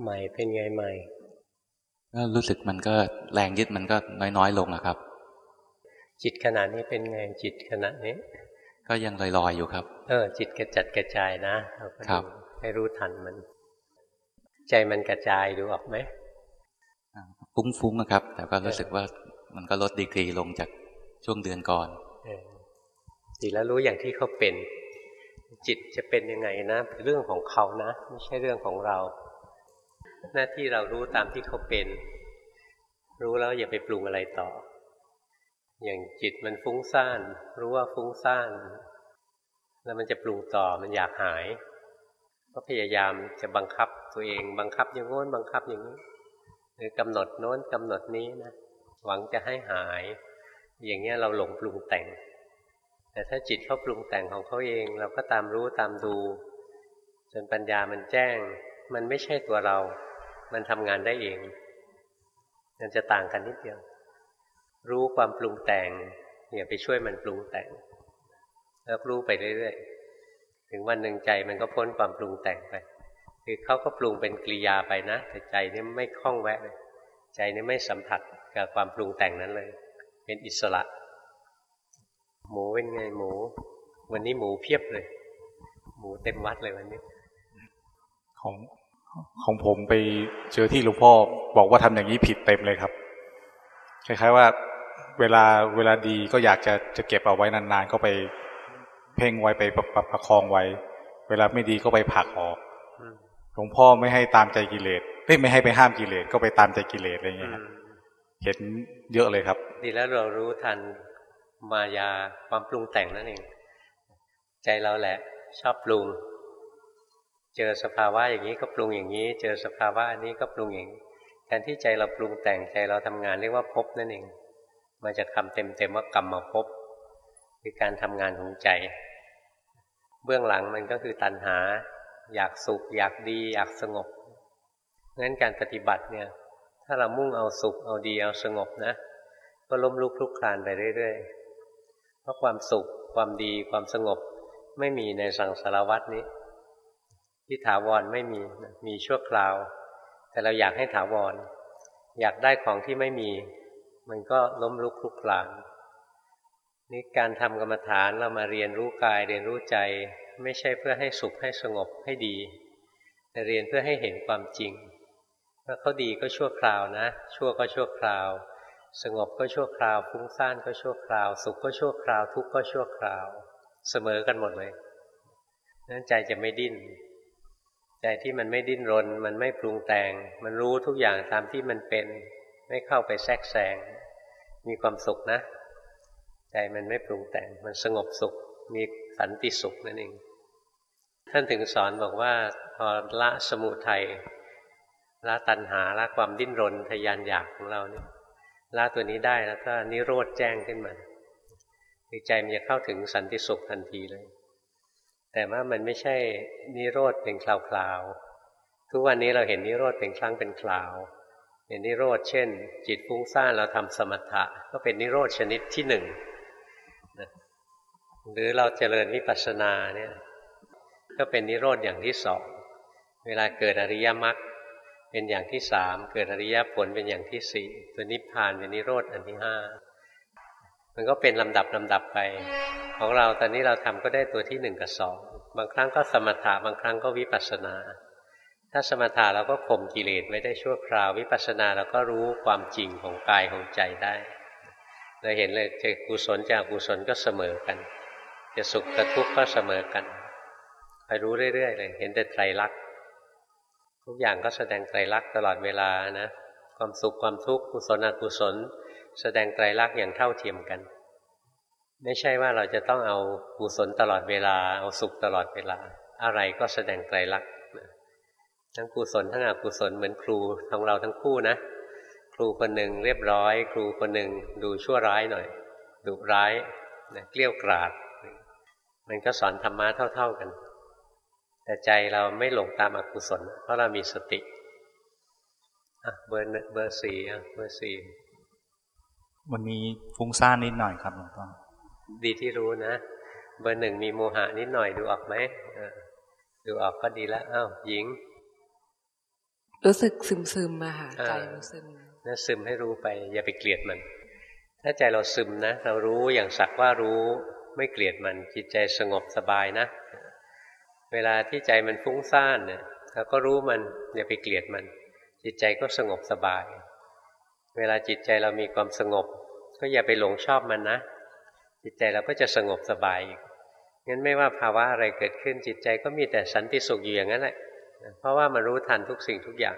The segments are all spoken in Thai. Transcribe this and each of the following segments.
ใหม่เป็นไงใหม่ก็รู้สึกมันก็แรงยึดมันก็น้อยๆลงอะครับ จิตขนาดนี้เป็นไงจิตขนาดนี้ ก็ยังลอยๆอยู่ครับ เออ จิตกระจัดกระจายนะครับ ให้รู้ทันมัน ใจมันกระจายดูออกไหมฟุ้งๆนะครับ แต่ก็รู้สึกว่ามันก็ลดดีกรีลงจากช่วงเดือนก่อนดีแล้วรู้อย่างที่เขาเป็น จิตจะเป็นยังไงนะเรื่องของเขานะ ไม่ใช่เรื่องของเรา หน้าที่เรารู้ตามที่เขาเป็น รู้แล้วอย่าไปปรุงอะไรต่อ อย่างจิตมันฟุ้งซ่าน รู้ว่าฟุ้งซ่าน แล้วมันจะปรุงต่อมันอยากหาย ก็พยายามจะบังคับตัวเอง บังคับอย่างโน้นบังคับอย่างนี้ หรือกำหนดโน้นกำหนดนี้นะหวังจะให้หาย อย่างเงี้ยเราหลงปรุงแต่ง แต่ถ้าจิตเขาปรุงแต่งของเขาเอง เราก็ตามรู้ตามดู จนปัญญามันแจ้ง มันไม่ใช่ตัวเรา มันทำงานได้เองมันจะต่างกันนิดเดียว รู้ความปรุงแต่งอย่าไปช่วยมันปรุงแต่งแล้วรู้ไปเรื่อยๆถึงวันหนึ่งใจมันก็พ้นความปรุงแต่งไป คือเขาก็ปรุงเป็นกริยาไปนะ แต่ใจนี่ไม่คล้องแวะเลยใจนี่ไม่สัมผัสกับความปรุงแต่งนั้นเลย เป็นอิสระ หมูเป็นไงหมู วันนี้หมูเพียบเลย หมูเต็มวัดเลยวันนี้ ของ ของผมไปเจอที่หลวงพ่อบอกว่าทำอย่างนี้ผิดเต็มเลยครับ คล้ายๆว่า เวลาเวลาดีก็อยากจะจะเก็บเอาไว้นานๆ ก็ไปเพ่งไว้ไปประประคองไว้ เวลาไม่ดีก็ไปผักออกหลวงพ่อไม่ให้ตามใจกิเลสไม่ให้ไปห้ามกิเลสก็ไปตามใจกิเลสอะไรเงี้ยเห็นเยอะเลยครับ ดีแล้วเรารู้ทันมายาความปรุงแต่งนั่นเอง ใจเราแหละ ชอบปรุง เจอสภาวะอย่างนี้ก็ปรุงอย่างนี้ เจอสภาวะอันนี้ก็ปรุงอย่างแทนที่ใจเราปรุงแต่งใจเราทำงานเรียกว่าพบนั่นเองมาจากคำเต็มๆว่ากรรมมาพบคือการทำงานของใจ เบื้องหลังมันก็คือตัณหา อยากสุข อยากดี อยากสงบงั้นการปฏิบัติเนี่ย ถ้าเรามุ่งเอาสุขเอาดีเอาสงบนะ ก็ล้มลุกคลุกคลานไปเรื่อยๆเพราะความสุขความดีความสงบไม่มีในสังสารวัตนี้ ที่ถาวรไม่มีมีชั่วคราว แต่เราอยากให้ถาวร อยากได้ของที่ไม่มี มันก็ล้มลุกคลุกคลานนี่การทำกรรมฐานเรามาเรียนรู้กายเรียนรู้ใจ ไม่ใช่เพื่อให้สุขให้สงบให้ดี แต่เรียนเพื่อให้เห็นความจริงถ้าเขาดีก็ชั่วคราวนะ ชั่วก็ชั่วคราว สงบก็ชั่วคราวฟุ้งซ่านก็ชั่วคราว สุขก็ชั่วคราว ทุกข์ก็ชั่วคราว เสมอกันหมดเลยนั้นใจจะไม่ดิ้น ใจที่มันไม่ดิ้นรน มันไม่ปรุงแต่ง มันรู้ทุกอย่างตามที่มันเป็น ไม่เข้าไปแทรกแซง มีความสุขนะ ใจมันไม่ปรุงแต่ง มันสงบสุข มีสันติสุขนั่นเอง ท่านถึงสอนบอกว่าพอละสมุทัยละตัณหาละความดิ้นรนทยานอยากของเราเนี่ยละตัวนี้ได้แล้วก็นิโรธแจ้งขึ้นมาใจมันจะเข้าถึงสันติสุขทันทีเลย แต่ว่ามันไม่ใช่นิโรธเป็นคราวๆ ทุกวันนี้เราเห็นนิโรธเป็นครั้งเป็นคราวเห็นนิโรธเช่น จิตฟุ้งซ่านเราทำสมถะ ก็เป็นนิโรธชนิดที่หนึ่งหรือเราเจริญวิปัสสนาเนี่ยก็เป็นนิโรธอย่างที่สองเวลาเกิดอริยมรรคเป็นอย่างที่สามเกิดอริยผลเป็นอย่างที่สี่ตัวนิพพานเป็นนิโรธอันที่ห้า มันก็เป็นลำดับลำดับไป ของเราตอนนี้เราทำก็ได้ตัวที่หนึ่งกับสองบางครั้งก็สมถะบางครั้งก็วิปัสสนา ถ้าสมถะเราก็ข่มกิเลสไว้ได้ชั่วคราว วิปัสสนาเราก็รู้ความจริงของกายของใจได้เราเห็นเลยจะกุศลจากกุศลก็เสมอกัน จะสุขกับทุกข์ก็เสมอกันไปรู้เรื่อยๆเลย เห็นแต่ไตรลักษณ์ทุกอย่างก็แสดงไตรลักษณ์ตลอดเวลานะ ความสุขความทุกข์กุศลอกุศล แสดงไตรลักษณ์อย่างเท่าเทียมกัน ไม่ใช่ว่าเราจะต้องเอากุศลตลอดเวลา เอาสุขตลอดเวลา อะไรก็แสดงไตรลักษณ์ทั้งกุศลทั้งอกุศลเหมือนครูของเราทั้งคู่นะ ครูคนหนึ่งเรียบร้อย ครูคนหนึ่งดูชั่วร้ายหน่อยดุร้ายนะเกลี้ยวกราด มันก็สอนธรรมะเท่า ๆกัน แต่ใจเราไม่หลงตามอกุศล เพราะเรามีสติอะเบอร์เบอร์สี่เบอร์สี่ วันนี้ฟุ้งซ่านนิดหน่อยครับหลวงพ่อดีที่รู้นะ เบอร์หนึ่งมีโมหะนิดหน่อยดูออกไหมดูออกก็ดีแล้วอ้าวหญิง รู้สึกซึมซึมมาค่ะใจรู้ซึมนะซึมให้รู้ไป อย่าไปเกลียดมัน ถ้าใจเราซึมนะ เรารู้อย่างสักว่ารู้ไม่เกลียดมันจิตใจสงบสบายนะ เวลาที่ใจมันฟุ้งซ่านเนี่ยเราก็รู้มันอย่าไปเกลียดมัน จิตใจก็สงบสบาย เวลาจิตใจเรามีความสงบ ก็อย่าไปหลงชอบมันนะ จิตใจเราก็จะสงบสบายอีกงั้นไม่ว่าภาวะอะไรเกิดขึ้นจิตใจก็มีแต่สันติสุขอยู่อย่างนั้นแหละ เพราะว่ามันรู้ทันทุกสิ่งทุกอย่าง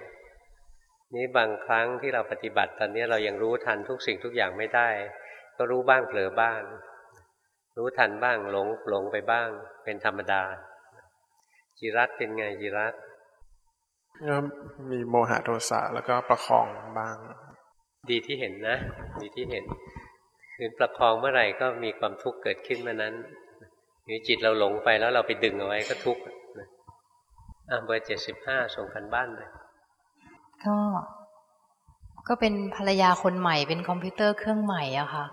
นี้บางครั้งที่เราปฏิบัติตอนนี้เรายังรู้ทันทุกสิ่งทุกอย่างไม่ได้ ก็รู้บ้างเผลอบ้าง รู้ทันบ้างหลงหลงไปบ้าง เป็นธรรมดา จิรัตเป็นไงจิรัตก็มีโมหะโทสะแล้วก็ประคองบ้าง ดีที่เห็นนะ ดีที่เห็นคือประคองเมื่อไหร่ก็มีความทุกข์เกิดขึ้นเมื่อนั้นนี่จิตเราหลงไปแล้วเราไปดึงเอาไว้ก็ทุกข์อะเบอร์เจ็ดสิบห้าส่งกันบ้านเลยก็ก็เป็นภรรยาคนใหม่เป็นคอมพิวเตอร์เครื่องใหม่อะค่ะ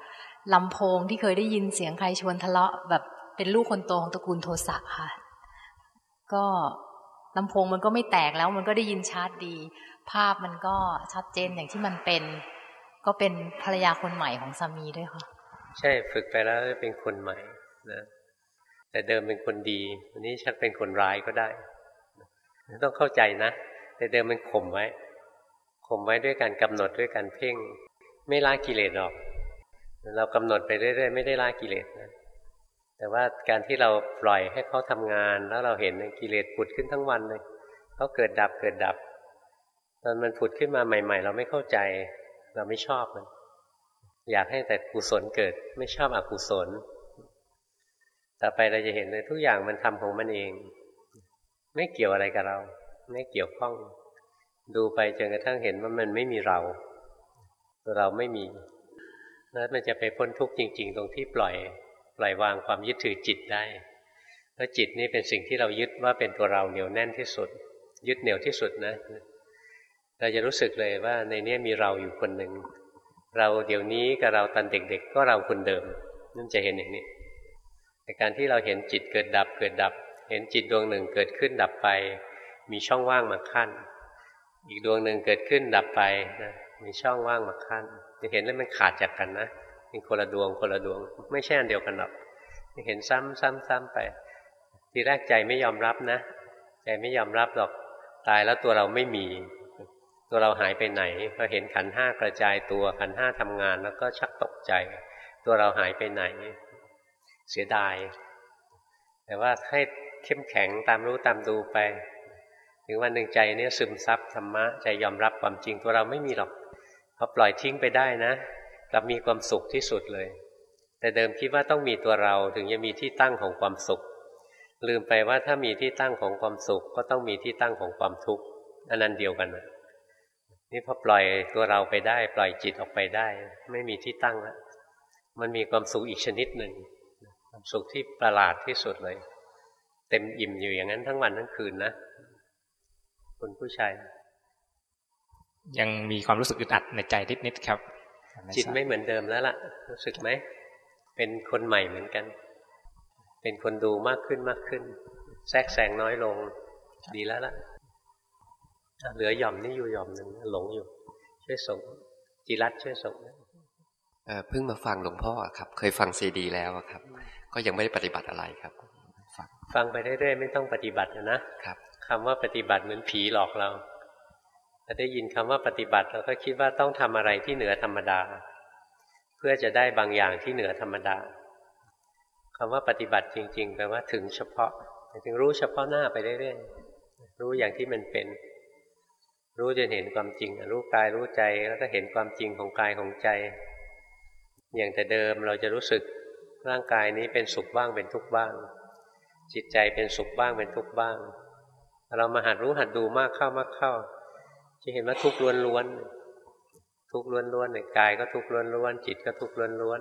ลำโพงที่เคยได้ยินเสียงใครชวนทะเลาะ แบบเป็นลูกคนโตของตระกูลโทสะค่ะ ก็ลำโพงมันก็ไม่แตกแล้วมันก็ได้ยินชัดดี ภาพมันก็ชัดเจนอย่างที่มันเป็น ก็เป็นภรรยาคนใหม่ของสามีด้วยค่ะ ใช่ฝึกไปแล้วเป็นคนใหม่นะแต่เดิมเป็นคนดีวันนี้ชักเป็นคนร้ายก็ได้ ต้องเข้าใจนะ แต่เดิมมันข่มไว้ข่มไว้ด้วยการกำหนดด้วยการเพ่ง ไม่ละกิเลสหรอก เรากำหนดไปเรื่อยๆไม่ได้ละกิเลสนะแต่ว่าการที่เราปล่อยให้เขาทำงาน แล้วเราเห็นกิเลสผุดขึ้นทั้งวันเลยเขาเกิดดับเกิดดับ ตอนมันผุดขึ้นมาใหม่ ๆ เราไม่เข้าใจ เราไม่ชอบมัน อยากให้แต่กุศลเกิด ไม่ชอบอกุศล ต่อไปเราจะเห็นเลยทุกอย่างมันทำของมันเอง ไม่เกี่ยวอะไรกับเรา ไม่เกี่ยวข้อง ดูไปจนกระทั่งเห็นว่ามันไม่มีเรา เราไม่มีแล้วมันจะไปพ้นทุกข์จริง ๆ ตรงที่ปล่อย ปล่อยวางความยึดถือจิตได้เพราะจิตนี่เป็นสิ่งที่เรายึดว่าเป็นตัวเราเหนียวแน่นที่สุด ยึดเหนียวที่สุดนะ เราจะรู้สึกเลยว่าในนี้มีเราอยู่คนหนึ่ง เราเดี๋ยวนี้กับเราตอนเด็ก ๆ ก็เราคนเดิมนั่นจะเห็นอย่างนี้ในการที่เราเห็นจิตเกิดดับเกิดดับ เห็นจิตดวงหนึ่งเกิดขึ้นดับไป มีช่องว่างมาขั้น อีกดวงหนึ่งเกิดขึ้นดับไปนะมีช่องว่างมาขั้น จะเห็นแล้วมันขาดจากกันนะเป็นคนละดวงคนละดวง ไม่ใช่อันเดียวกันหรอกเห็นซ้ำซ้ำซ้ำไป ทีแรกใจไม่ยอมรับนะ ใจไม่ยอมรับหรอกตายแล้วตัวเราไม่มี ตัวเราหายไปไหนพอเห็นขันห้ากระจายตัวขันห้าทำงานแล้วก็ชักตกใจ ตัวเราหายไปไหน เสียดาย แต่ว่าให้เข้มแข็งตามรู้ตามดูไป ถึงวันหนึ่งใจเนี่ยซึมซับธรรมะใจยอมรับความจริงตัวเราไม่มีหรอกพอปล่อยทิ้งไปได้นะกลับมีความสุขที่สุดเลย แต่เดิมคิดว่าต้องมีตัวเราถึงจะมีที่ตั้งของความสุข ลืมไปว่าถ้ามีที่ตั้งของความสุข ก็ต้องมีที่ตั้งของความทุกข์อันนั้นเดียวกันนะ นี่พอปล่อยตัวเราไปได้ ปล่อยจิตออกไปได้ ไม่มีที่ตั้งแล้วมันมีความสุขอีกชนิดหนึ่งความสุขที่ประหลาดที่สุดเลย เต็มอิ่มอยู่อย่างนั้นทั้งวันทั้งคืนนะคุณผู้ชายยังมีความรู้สึกอึดอัดในใจนิดๆครับ จิตไม่เหมือนเดิมแล้วล่ะ รู้สึกไหม เป็นคนใหม่เหมือนกัน เป็นคนดูมากขึ้นมากขึ้น แทรกแซงน้อยลง ดีแล้วล่ะ เหลือหย่อมนี่อยู่หย่อมหนึ่งหลงอยู่ ช่วยส่งจิรัตช่วยส่งเพิ่งมาฟังหลวงพ่อครับ เคยฟังซีดี แล้วครับ ก็ยังไม่ได้ปฏิบัติอะไรครับ ฟังไปเรื่อยๆไม่ต้องปฏิบัตินะครับคำว่าปฏิบัติเหมือนผีหลอกเราถ้าได้ยินคำว่าปฏิบัติเราก็คิดว่าต้องทำอะไรที่เหนือธรรมดา เพื่อจะได้บางอย่างที่เหนือธรรมดาคำว่าปฏิบัติจริง ๆ แปลว่าถึงเฉพาะถึงรู้เฉพาะหน้าไปเรื่อยๆรู้อย่างที่มันเป็น รู้จนเห็นความจริง รู้กายรู้ใจแล้วก็เห็นความจริงของกายของใจ อย่างแต่เดิมเราจะรู้สึกร่างกายนี้เป็นสุขบ้างเป็นทุกข์บ้าง จิตใจเป็นสุขบ้างเป็นทุกข์บ้าง เรามาหัดรู้หัดดูมากเข้ามากเข้า จะเห็นว่าทุกข์ล้วนๆทุกข์ล้วนๆในกายก็ทุกข์ล้วนๆจิตก็ทุกข์ล้วน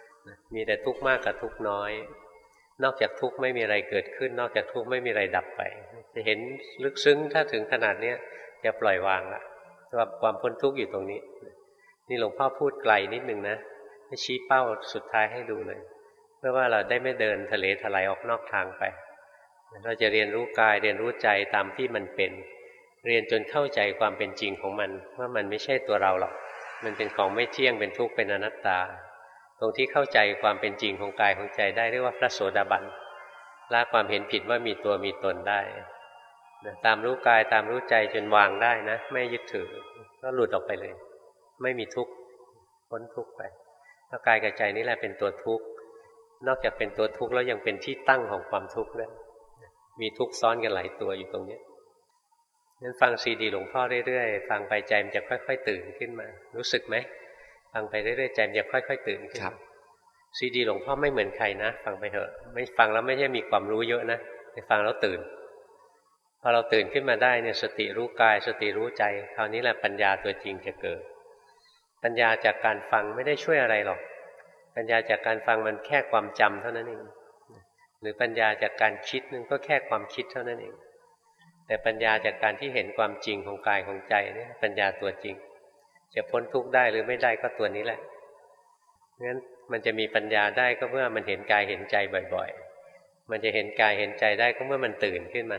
ๆมีแต่ทุกข์มากกับทุกข์น้อย นอกจากทุกข์ไม่มีอะไรเกิดขึ้น นอกจากทุกข์ไม่มีอะไรดับไป จะเห็นลึกซึ้งถ้าถึงขนาดเนี้ย จะปล่อยวางละว่าความพ้นทุกข์อยู่ตรงนี้ นี่หลวงพ่อพูดไกลนิดนึงนะชี้เป้าสุดท้ายให้ดูเลยเพื่อว่าเราได้ไม่เดินทะเลถลายออกนอกทางไป เราจะเรียนรู้กายเรียนรู้ใจตามที่มันเป็น เรียนจนเข้าใจความเป็นจริงของมัน ว่ามันไม่ใช่ตัวเราหรอก มันเป็นของไม่เที่ยงเป็นทุกข์เป็นอนัตตา ตรงที่เข้าใจความเป็นจริงของกายของใจได้เรียกว่าพระโสดาบันละความเห็นผิดว่ามีตัวมีตนได้ ตามรู้กายตามรู้ใจจนวางได้นะ ไม่ยึดถือ ก็หลุดออกไปเลย ไม่มีทุกข์พ้นทุกข์ไปแล้วกายกับใจนี่แหละเป็นตัวทุกข์นอกจากเป็นตัวทุกข์แล้วยังเป็นที่ตั้งของความทุกข์ด้วยมีทุกข์ซ้อนกันหลายตัวอยู่ตรงนี้งั้นฟังซีดีหลวงพ่อเรื่อยๆฟังไปใจมันจะค่อย ๆ ตื่นขึ้นมา รู้สึกไหมฟังไปเรื่อยๆใจมันจะค่อย ๆ ตื่นขึ้นซีดีหลวงพ่อไม่เหมือนใครนะ ฟังไปเถอะ ไม่ฟังแล้วไม่ใช่มีความรู้เยอะนะแต่ฟังแล้วตื่น พอเราตื่นขึ้นมาได้เนี่ยสติรู้กาย สติรู้ใจ คราวนี้แหละปัญญาตัวจริงจะเกิด ปัญญาจากการฟังไม่ได้ช่วยอะไรหรอก ปัญญาจากการฟังมันแค่ความจำเท่านั้นเองหรือปัญญาจากการคิดนึงก็แค่ความคิดเท่านั้นเอง แต่ปัญญาจากการที่เห็นความจริงของกายของใจเนี่ยปัญญาตัวจริง จะพ้นทุกข์ได้หรือไม่ได้ก็ตัวนี้แหละงั้นมันจะมีปัญญาได้ก็เมื่อมันเห็นกายเห็นใจบ่อย ๆ มันจะเห็นกายเห็นใจได้ก็เมื่อมันตื่นขึ้นมา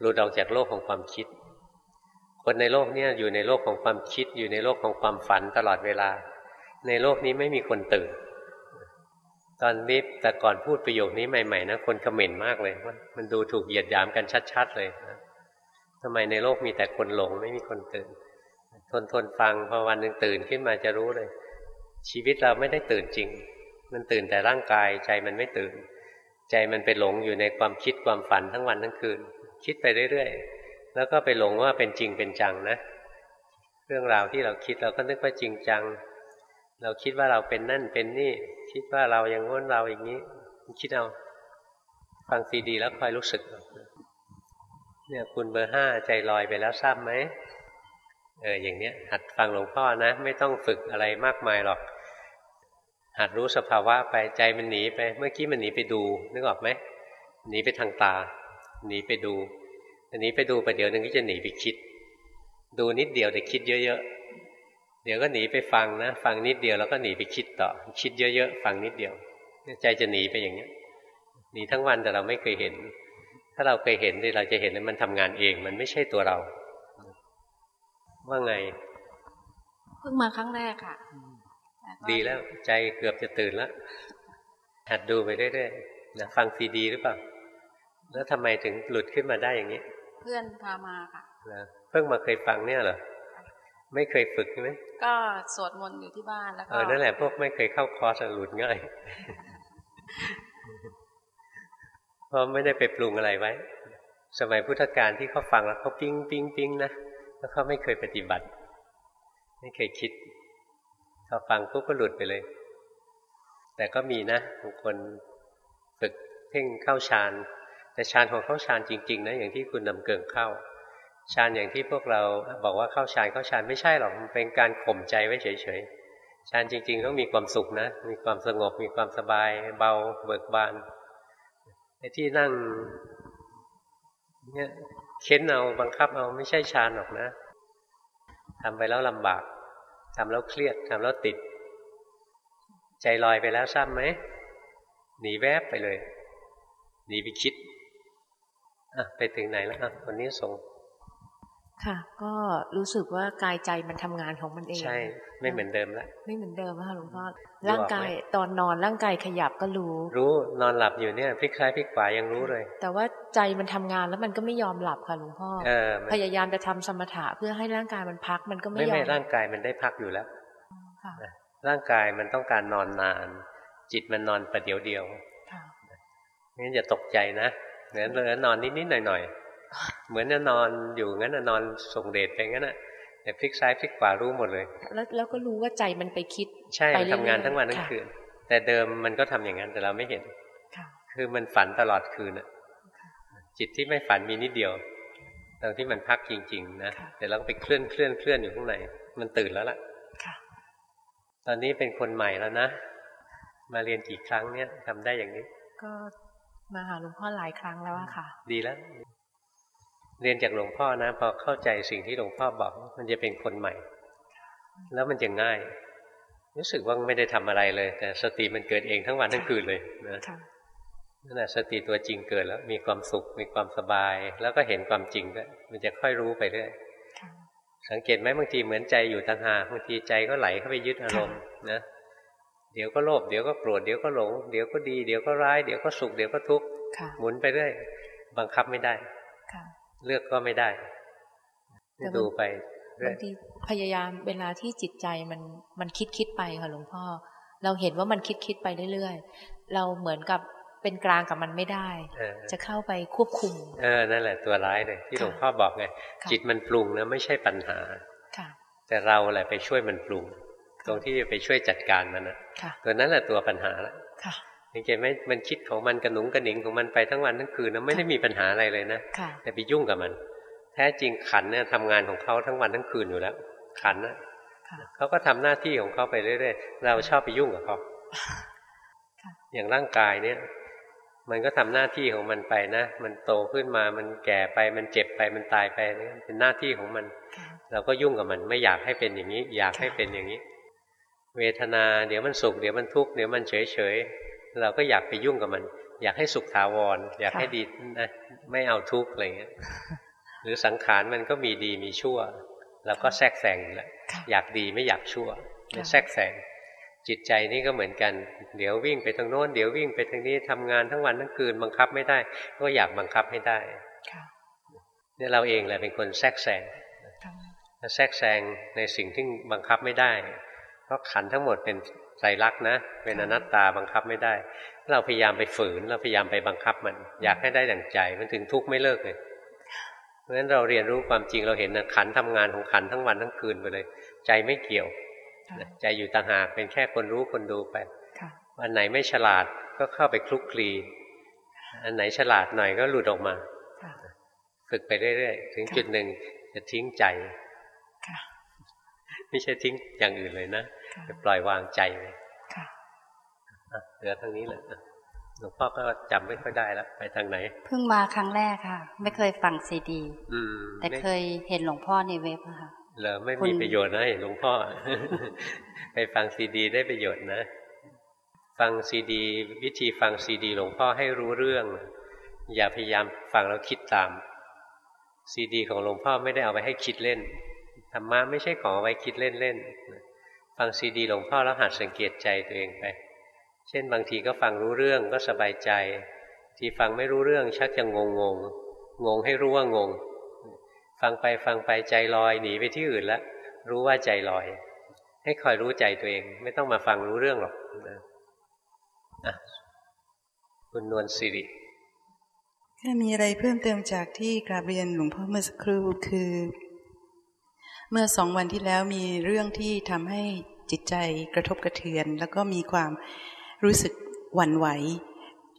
หลุดออกจากโลกของความคิด คนในโลกนี้อยู่ในโลกของความคิด อยู่ในโลกของความฝันตลอดเวลา ในโลกนี้ไม่มีคนตื่น ตอนนี้แต่ก่อนพูดประโยคนี้ใหม่ๆนะคนคอมเมนต์มากเลยว่ามันดูถูกเหยียดหยามกันชัด ๆ เลยนะทำไมในโลกมีแต่คนหลงไม่มีคนตื่น ทนทนฟังพอวันหนึ่งตื่นขึ้นมาจะรู้เลย ชีวิตเราไม่ได้ตื่นจริง มันตื่นแต่ร่างกายใจมันไม่ตื่น ใจมันไปหลงอยู่ในความคิดความฝันทั้งวันทั้งคืน คิดไปเรื่อยๆ แล้วก็ไปหลงว่าเป็นจริงเป็นจังนะ เรื่องราวที่เราคิดเราก็นึกว่าจริงจัง เราคิดว่าเราเป็นนั่นเป็นนี่ คิดว่าเราอย่างง้นเราอย่างนี้ คิดเอา ฟังซีดีแล้วคอยรู้สึก เนี่ยคุณเบอร์ห้าใจลอยไปแล้วทราบไหมเอออย่างเนี้ย หัดฟังหลวงพ่อนะ ไม่ต้องฝึกอะไรมากมายหรอก หัดรู้สภาวะไปใจมันหนีไป เมื่อกี้มันหนีไปดูนึกออกไหมหนีไปทางตา หนีไปดูอันนี้ไปดูไปเดี๋ยวนึงก็จะหนีไปคิด ดูนิดเดียวแต่คิดเยอะๆเดี๋ยวก็หนีไปฟังนะฟังนิดเดียวแล้วก็หนีไปคิดต่อ คิดเยอะๆฟังนิดเดียว ใจจะหนีไปอย่างนี้หนีทั้งวันแต่เราไม่เคยเห็น ถ้าเราเคยเห็นเราจะเห็นว่ามันทำงานเอง มันไม่ใช่ตัวเรา ว่าไงเพิ่งมาครั้งแรกค่ะ ดีแล้วใจเกือบจะตื่นแล้วหัดดูไปเรื่อยๆนะฟังซีดีหรือเปล่า แล้วทำไมถึงหลุดขึ้นมาได้อย่างนี้ เพื่อนพามาค่ะนะเพิ่งมาเคยฟังเนี่ยเหรอไม่เคยฝึกใช่ไหมก็สวดมนต์อยู่ที่บ้านแล้วก็เออนั่นแหละพวกไม่เคยเข้าคอร์สหลุดง่ายเพราะไม่ได้ไปปรุงอะไรไว้ สมัยพุทธกาลที่เขาฟังแล้วเขาปิ้งปิ้งปิ้งนะแล้วเขาไม่เคยปฏิบัติ ไม่เคยคิดพอฟังปุ๊บก็หลุดไปเลย แต่ก็มีนะบางคนฝึกเพ่งเข้าฌาน แต่ฌานของเขาฌานจริงๆนะอย่างที่คุณนำเกิงเข้าฌานอย่างที่พวกเราบอกว่าเข้าฌานเข้าฌานไม่ใช่หรอกมันเป็นการข่มใจไว้เฉยๆฌานจริงๆต้องมีความสุขนะ มีความสงบมีความสบาย เบาเบิกบานไอ้ที่นั่งเนี่ยเค้นเอาบังคับเอาไม่ใช่ฌานหรอกนะทำไปแล้วลำบากทำแล้วเครียดทำแล้วติด ใจลอยไปแล้วซ้ำไหมหนีแวบไปเลย หนีไปคิด อะไปถึงไหนแล้วอะคนนี้ส่งค่ะ ก็รู้สึกว่ากายใจมันทำงานของมันเอง ใช่ ไม่เหมือนเดิมแล้วไม่เหมือนเดิมค่ะหลวงพ่อร่างกายตอนนอนร่างกายขยับก็รู้ รู้นอนหลับอยู่เนี่ยพลิกซ้ายพลิกขวายังรู้เลย แต่ว่าใจมันทำงานแล้วมันก็ไม่ยอมหลับค่ะหลวงพ่อพยายามจะทำสมถะเพื่อให้ร่างกายมันพักมันก็ไม่ยอมไม่ไม่ร่างกายมันได้พักอยู่แล้วร่างกายมันต้องการนอนนาน จิตมันนอนประเดี๋ยวเดียวงั้นอย่าตกใจนะ เหมือนเลยนอนนิดๆหน่อยๆเหมือนจะนอนอยู่งั้นนอนส่งเดชไปงั้นน่ะแต่พลิกซ้ายพลิกขวารู้หมดเลย แล้วแล้วก็รู้ว่าใจมันไปคิดใช่ทำงานทั้งวันทั้งคืน แต่เดิมมันก็ทำอย่างนั้นแต่เราไม่เห็นคือมันฝันตลอดคืนอะจิตที่ไม่ฝันมีนิดเดียวตรงที่มันพักจริง ๆ นะแต่เราก็ไปเคลื่อนเคลื่อนเคลื่อนอยู่ข้างในมันตื่นแล้วล่ะตอนนี้เป็นคนใหม่แล้วนะ มาเรียนกี่ครั้งเนี่ยทำได้อย่างนี้ ก็ มาหาหลวงพ่อหลายครั้งแล้วอะค่ะ ดีแล้ว เรียนจากหลวงพ่อนะพอเข้าใจสิ่งที่หลวงพ่อบอก มันจะเป็นคนใหม่ แล้วมันจะง่าย รู้สึกว่าไม่ได้ทำอะไรเลย แต่สติมันเกิดเองทั้งวันทั้งคืนเลยนะนั่นแหละสติตัวจริงเกิดแล้ว มีความสุขมีความสบาย แล้วก็เห็นความจริงด้วยมันจะค่อยรู้ไปเรื่อยสังเกตไหมบางทีเหมือนใจอยู่ต่างหากบางทีใจก็ไหลเข้าไปยึดอารมณ์นะ เดี๋ยวก็โลภเดี๋ยวก็โกรธเดี๋ยวก็หลง เดี๋ยวก็ดีเดี๋ยวก็ร้ายเดี๋ยวก็สุขเดี๋ยวก็ทุกข์หมุนไปเรื่อยบังคับไม่ได้เลือกก็ไม่ได้ดูไปบางทีพยายามเวลาที่จิตใจมันมันคิดคิดไปค่ะหลวงพ่อ เราเห็นว่ามันคิดคิดไปเรื่อยๆ เราเหมือนกับเป็นกลางกับมันไม่ได้ จะเข้าไปควบคุม เออนั่นแหละตัวร้ายเลยที่หลวงพ่อบอกไงจิตมันปรุงนะไม่ใช่ปัญหาแต่เราแหละไปช่วยมันปรุงต รงที่จะไปช่วยจัดการมันนะตัวนั้นแหละตัวปัญหาละสังเกตไหมมันคิดของมันกระหนุงกระหนิงของมันไปทั้งวันทั้งคืนนะไม่ได้มีปัญหาอะไรเลยนะแต่ไปยุ่งกับมัน แท้จริงขันเนี่ยทำงานของเขาทั้งวันทั้งคืนอยู่แล้ว ขันนะเขาก็ทำหน้าที่ของเขาไปเรื่อยๆเราชอบไปยุ่งกับเขาอย่างร่างกายเนี่ย มันก็ทำหน้าที่ของมันไปนะมันโตขึ้นมามันแก่ไปมันเจ็บไปมันตายไปนี่เป็นหน้าที่ของมัน เราก็ยุ่งกับมัน ไม่อยากให้เป็นอย่างนี้ อยากให้เป็นอย่างนี้ เวทนา เดี๋ยวมันสุขเดี๋ยวมันทุกข์เดี๋ยวมันเฉยเฉยเราก็อยากไปยุ่งกับมัน อยากให้สุขถาวร อยากให้ดีนะไม่เอาทุกข์อะไรเงี้ยหรือสังขารมันก็มีดีมีชั่วเราก็แทรกแซงอยู่แล้วอยากดีไม่อยากชั่วแทรกแซงจิตใจนี่ก็เหมือนกัน เดี๋ยววิ่งไปทางโน้น เดี๋ยววิ่งไปทางนี้ทำงานทั้งวันทั้งคืนบังคับไม่ได้ ก็อยากบังคับให้ได้เนี่ยเราเองแหละเป็นคนแทรกแซงแทรกแซงในสิ่งที่บังคับไม่ได้เพ ราะขันทั้งหมดเป็นไตรลักษณ์นะ เป็นอนัตตาบังคับไม่ได้ เราพยายามไปฝืน เราพยายามไปบังคับมัน อยากให้ได้ดั่งใจ มันถึงทุกข์ไม่เลิกเลย เพราะฉะนั้นเราเรียนรู้ความจริงเราเห็นนะขันทำงานของขันทั้งวันทั้งคืนไปเลย ใจไม่เกี่ยว ใจอยู่ต่างหากเป็นแค่คนรู้คนดูไปอันไหนไม่ฉลาดก็เข้าไปคลุกคลี อันไหนฉลาดหน่อยก็หลุดออกมาฝึกไปเรื่อยๆ ถึงจุดหนึ่งจะทิ้งใจ ไม่ใช่ทิ้งอย่างอื่นเลยนะ จะปล่อยวางใจเลยเหลือทางนี้แหละหลวงพ่อก็จำไม่ค่อยได้แล้วไปทางไหน เพิ่งมาครั้งแรกค่ะ ไม่เคยฟังซีดีแต่เคยเห็นหลวงพ่อในเว็บค่ะเหรอไม่มีประโยชน์นะหลวงพ่อ ไปฟังซีดี ได้ประโยชน์นะ ฟังซีดี วิธีฟังซีดี หลวงพ่อให้รู้เรื่อง อย่าพยายามฟังแล้วคิดตามซีดี ของหลวงพ่อไม่ได้เอาไว้ให้คิดเล่นธรรมะไม่ใช่ของเอาไว้คิดเล่นเล่น ฟังซีดีหลวงพ่อแล้วหัดสังเกตใจตัวเองไป เช่นบางทีก็ฟังรู้เรื่องก็สบายใจ ทีฟังไม่รู้เรื่องชักจะงงงงงงให้รู้ว่างง ฟังไปฟังไปใจลอยหนีไปที่อื่นแล้วรู้ว่าใจลอย ให้คอยรู้ใจตัวเอง ไม่ต้องมาฟังรู้เรื่องหรอกนะคุณนวลสิริแค่มีอะไรเพิ่มเติมจากที่กราบเรียนหลวงพ่อเมื่อสักครู่คือ เมื่อสองวันที่แล้วมีเรื่องที่ทำให้ จิตใจกระทบกระเทือน แล้วก็มีความรู้สึกหวั่นไหว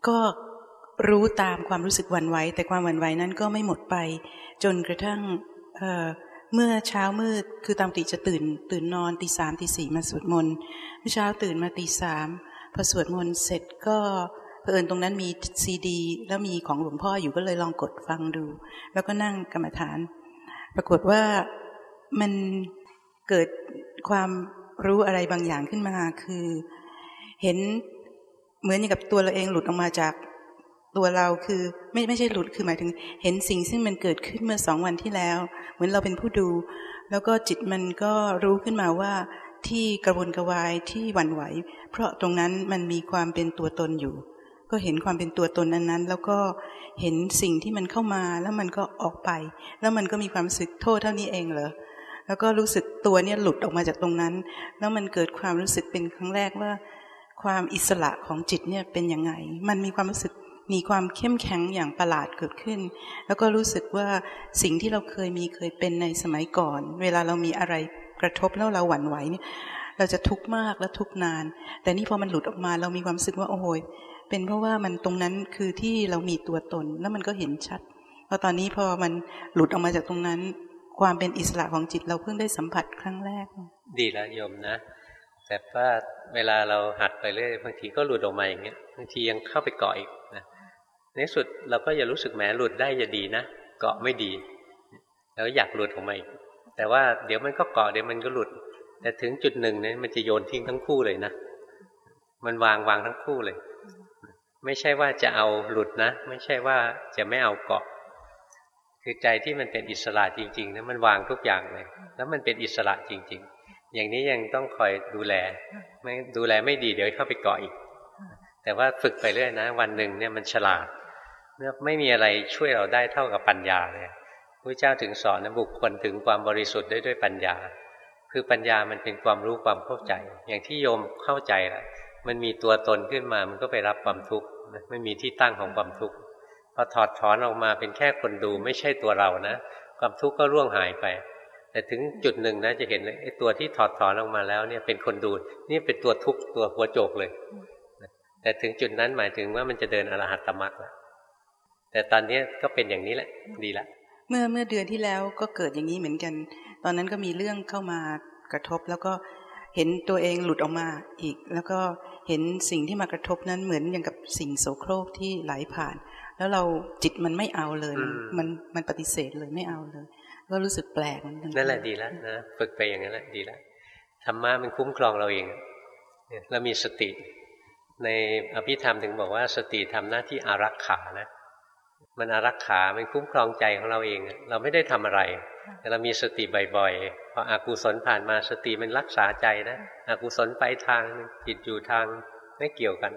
ก็รู้ตามความรู้สึกหวั่นไหว แต่ความหวั่นไหวนั้นก็ไม่หมดไป จนกระทั่งเเมื่อเช้ามืดคือตามติจะตื่น ตื่นนอนตีสามตีสี่มาสวดมนต์เมื่อเช้าตื่นมาตีสามพอสวดมนต์เสร็จก็เผอิญตรงนั้นมีซีดี แล้วมีของหลวงพ่ออยู่ก็เลยลองกดฟังดู แล้วก็นั่งกรรมฐาน ปรากฏว่ามันเกิดความ รู้อะไรบางอย่างขึ้นมาคือ เห็นเหมือนกับตัวเราเองหลุดออกมาจากตัวเราคือไม่ไม่ใช่หลุดคือหมายถึง เห็นสิ่งซึ่งมันเกิดขึ้นเมื่อสองวันที่แล้ว เหมือนเราเป็นผู้ดู แล้วก็จิตมันก็รู้ขึ้นมาว่าที่กระวนกระวายที่หวั่นไหว เพราะตรงนั้นมันมีความเป็นตัวตนอยู่ ก็เห็นความเป็นตัวตนนั้น ๆ แล้วก็เห็นสิ่งที่มันเข้ามาแล้วมันก็ออกไป แล้วมันก็มีความรู้สึกโทษเท่านี้เองเหรอ แล้วก็รู้สึกตัวเนี่ยหลุดออกมาจากตรงนั้น แล้วมันเกิดความรู้สึกเป็นครั้งแรกว่า ความอิสระของจิตเนี่ยเป็นยังไง มันมีความรู้สึกมีความเข้มแข็งอย่างประหลาดเกิดขึ้น แล้วก็รู้สึกว่าสิ่งที่เราเคยมีเคยเป็นในสมัยก่อน เวลาเรามีอะไรกระทบแล้วเราหวั่นไหวเนี่ยเราจะทุกข์มากและทุกข์นาน แต่นี่พอมันหลุดออกมาเรามีความรู้สึกว่าโอ้โหเป็นเพราะว่ามันตรงนั้นคือที่เรามีตัวตน แล้วมันก็เห็นชัดพอตอนนี้พอมันหลุดออกมาจากตรงนั้น ความเป็นอิสระของจิตเราเพิ่งได้สัมผัสครั้งแรก ดีแล้วโยมนะแต่ว่าเวลาเราหัดไปเรื่อยบางทีก็หลุดออกมาอย่างเงี้ยบางทียังเข้าไปเกาะอีกนะในสุดเราก็อย่ารู้สึกแหมหลุดได้จะดีนะเกาะไม่ดีแล้วอยากหลุดออกมาอีกแต่ว่าเดี๋ยวมันก็เกาะเดี๋ยวมันก็หลุด แต่ถึงจุดหนึ่งเนี่ยมันจะโยนทิ้งทั้งคู่เลยนะมันวางวางทั้งคู่เลย ไม่ใช่ว่าจะเอาหลุดนะ ไม่ใช่ว่าจะไม่เอาเกาะ คือใจที่มันเป็นอิสระจริงๆนะมันวางทุกอย่างเลย แล้วมันเป็นอิสระจริง ๆ อย่างนี้ยังต้องคอยดูแล ไม่ดูแลไม่ดีเดี๋ยวเข้าไปเกาะอีก แต่ว่าฝึกไปเรื่อยนะ วันหนึ่งเนี่ยมันฉลาดเมื่อไม่มีอะไรช่วยเราได้เท่ากับปัญญาเลยพระเจ้าถึงสอนนะบุคคลถึงความบริสุทธิ์ได้ด้วยปัญญา คือปัญญามันเป็นความรู้ความเข้าใจ อย่างที่โยมเข้าใจแหละมันมีตัวตนขึ้นมา มันก็ไปรับความทุกข์ไม่มีที่ตั้งของความทุกข์ พอถอดถอนออกมาเป็นแค่คนดูไม่ใช่ตัวเรานะ ความทุกข์ก็ร่วงหายไป แต่ถึงจุดหนึ่งนะจะเห็นเลยไอ้ตัวที่ถอดถอนออกมาแล้วเนี่ยเป็นคนดูนี่เป็นตัวทุกข์ตัวหัวโจกเลย แต่ถึงจุดนั้นหมายถึงว่ามันจะเดินอรหัตตมรรคแล้วแต่ตอนนี้ก็เป็นอย่างนี้แหละ ดีละ เมื่อเมื่อเดือนที่แล้วก็เกิดอย่างนี้เหมือนกัน ตอนนั้นก็มีเรื่องเข้ามากระทบแล้วก็เห็นตัวเองหลุดออกมาอีก แล้วก็เห็นสิ่งที่มากระทบนั้นเหมือนอย่างกับสิ่งโสโครกที่ไหลผ่าน แล้วเราจิตมันไม่เอาเลย มันมันปฏิเสธเลยไม่เอาเลย ก็รู้สึกแปลกนั่นแหละดีแล้วนะฝึกไปอย่างนั้นแหละดีแล้วธรรมะมันคุ้มครองเราเองเรามีสติ ในอภิธรรมถึงบอกว่า สติทำหน้าที่อารักขานะ มันอารักขา มันคุ้มครองใจของเราเอง เราไม่ได้ทำอะไร แต่เรามีสติบ่อยๆพออกุศลผ่านมาสติมันรักษาใจนะอกุศลไปทางจิตอยู่ทางไม่เกี่ยวกัน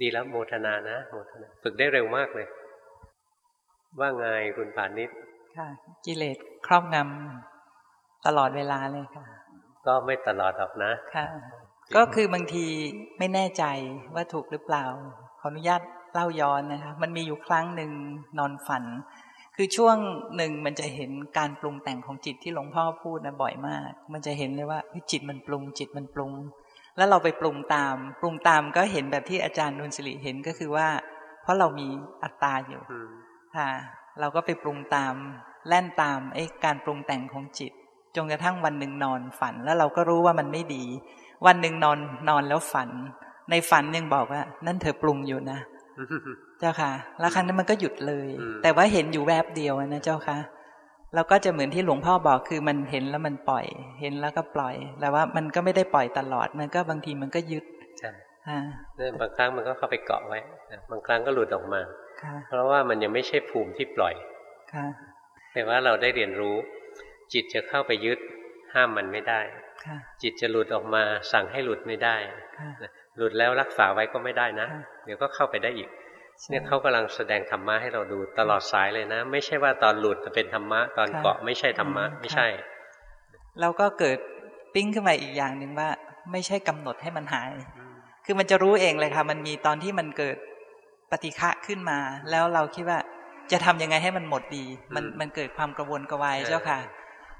ดีแล้วโมทนานะโมทนาฝึกได้เร็วมากเลย ว่าไงคุณผ่านนิดค่ะ กิเลสครอบงำตลอดเวลาเลยค่ะ ก็ไม่ตลอดหรอกนะค่ะ ก็คือบางทีไม่แน่ใจว่าถูกหรือเปล่า ขออนุญาตเล่าย้อนนะคะ มันมีอยู่ครั้งหนึ่งนอนฝัน คือช่วงหนึ่งมันจะเห็นการปรุงแต่งของจิตที่หลวงพ่อพูดนะบ่อยมาก มันจะเห็นเลยว่าจิตมันปรุงจิตมันปรุง แล้วเราไปปรุงตาม ปรุงตามก็เห็นแบบที่อาจารย์นุนสิริเห็นก็คือว่า เพราะเรามีอัตตาอยู่ค่ะ เราก็ไปปรุงตาม แล่นตามไอ้การปรุงแต่งของจิต จนกระทั่งวันหนึ่งนอนฝัน แล้วเราก็รู้ว่ามันไม่ดี วันหนึ่งนอนนอนแล้วฝัน ในฝันยังบอกว่า นั่นเธอปรุงอยู่นะเจ้าค่ะ แล้วครั้งนั้นมันก็หยุดเลย แต่ว่าเห็นอยู่แวบเดียวนะเจ้าค่ะ แล้วก็จะเหมือนที่หลวงพ่อบอกคือมันเห็นแล้วมันปล่อย เห็นแล้วก็ปล่อยแต่ว่ามันก็ไม่ได้ปล่อยตลอด มันก็บางทีมันก็ยึดใช่เนี่ยบางครั้งมันก็เข้าไปเกาะไว้บางครั้งก็หลุดออกมาเพราะว่ามันยังไม่ใช่ภูมิที่ปล่อยแต่ว่าเราได้เรียนรู้ จิตจะเข้าไปยึดห้ามมันไม่ได้จิตจะหลุดออกมาสั่งให้หลุดไม่ได้หลุดแล้วรักษาไว้ก็ไม่ได้นะ เดี๋ยวก็เข้าไปได้อีก เนี่ยเขากำลังแสดงธรรมะให้เราดูตลอดสายเลยนะ ไม่ใช่ว่าตอนหลุดจะเป็นธรรมะตอนเกาะไม่ใช่ธรรมะไม่ใช่ เราก็เกิดปิ้งขึ้นมาอีกอย่างหนึ่งว่า ไม่ใช่กำหนดให้มันหาย คือมันจะรู้เองเลยค่ะ มันมีตอนที่มันเกิดปฏิฆะขึ้นมา แล้วเราคิดว่าจะทำยังไงให้มันหมดดี มันมันเกิดความกระวนกระวายเจ้าค่ะ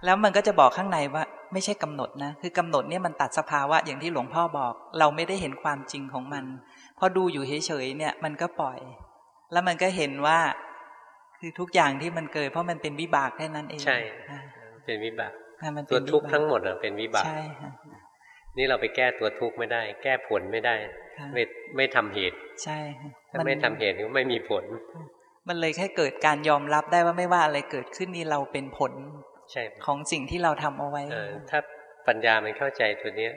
แล้วมันก็จะบอกข้างในว่า ไม่ใช่กำหนดนะ คือกำหนดเนี่ยมันตัดสภาวะอย่างที่หลวงพ่อบอก เราไม่ได้เห็นความจริงของมัน พอดูอยู่เฉยๆเนี่ย มันก็ปล่อย แล้วมันก็เห็นว่า คือทุกอย่างที่มันเกิด เพราะมันเป็นวิบากแค่นั้นเอง ใช่ เป็นวิบากตัวทุกข์ทั้งหมดเป็นวิบากใช่นี่เราไปแก้ตัวทุกข์ไม่ได้ แก้ผลไม่ได้ ไม่ไม่ทำเหตุ ใช่ถ้าไม่ทำเหตุก็ไม่มีผล มันเลยแค่เกิดการยอมรับได้ว่าไม่ว่าอะไรเกิดขึ้นนี่เราเป็นผล ใช่ของสิ่งที่เราทำเอาไว้ถ้าปัญญามันเข้าใจตัวเนี้ย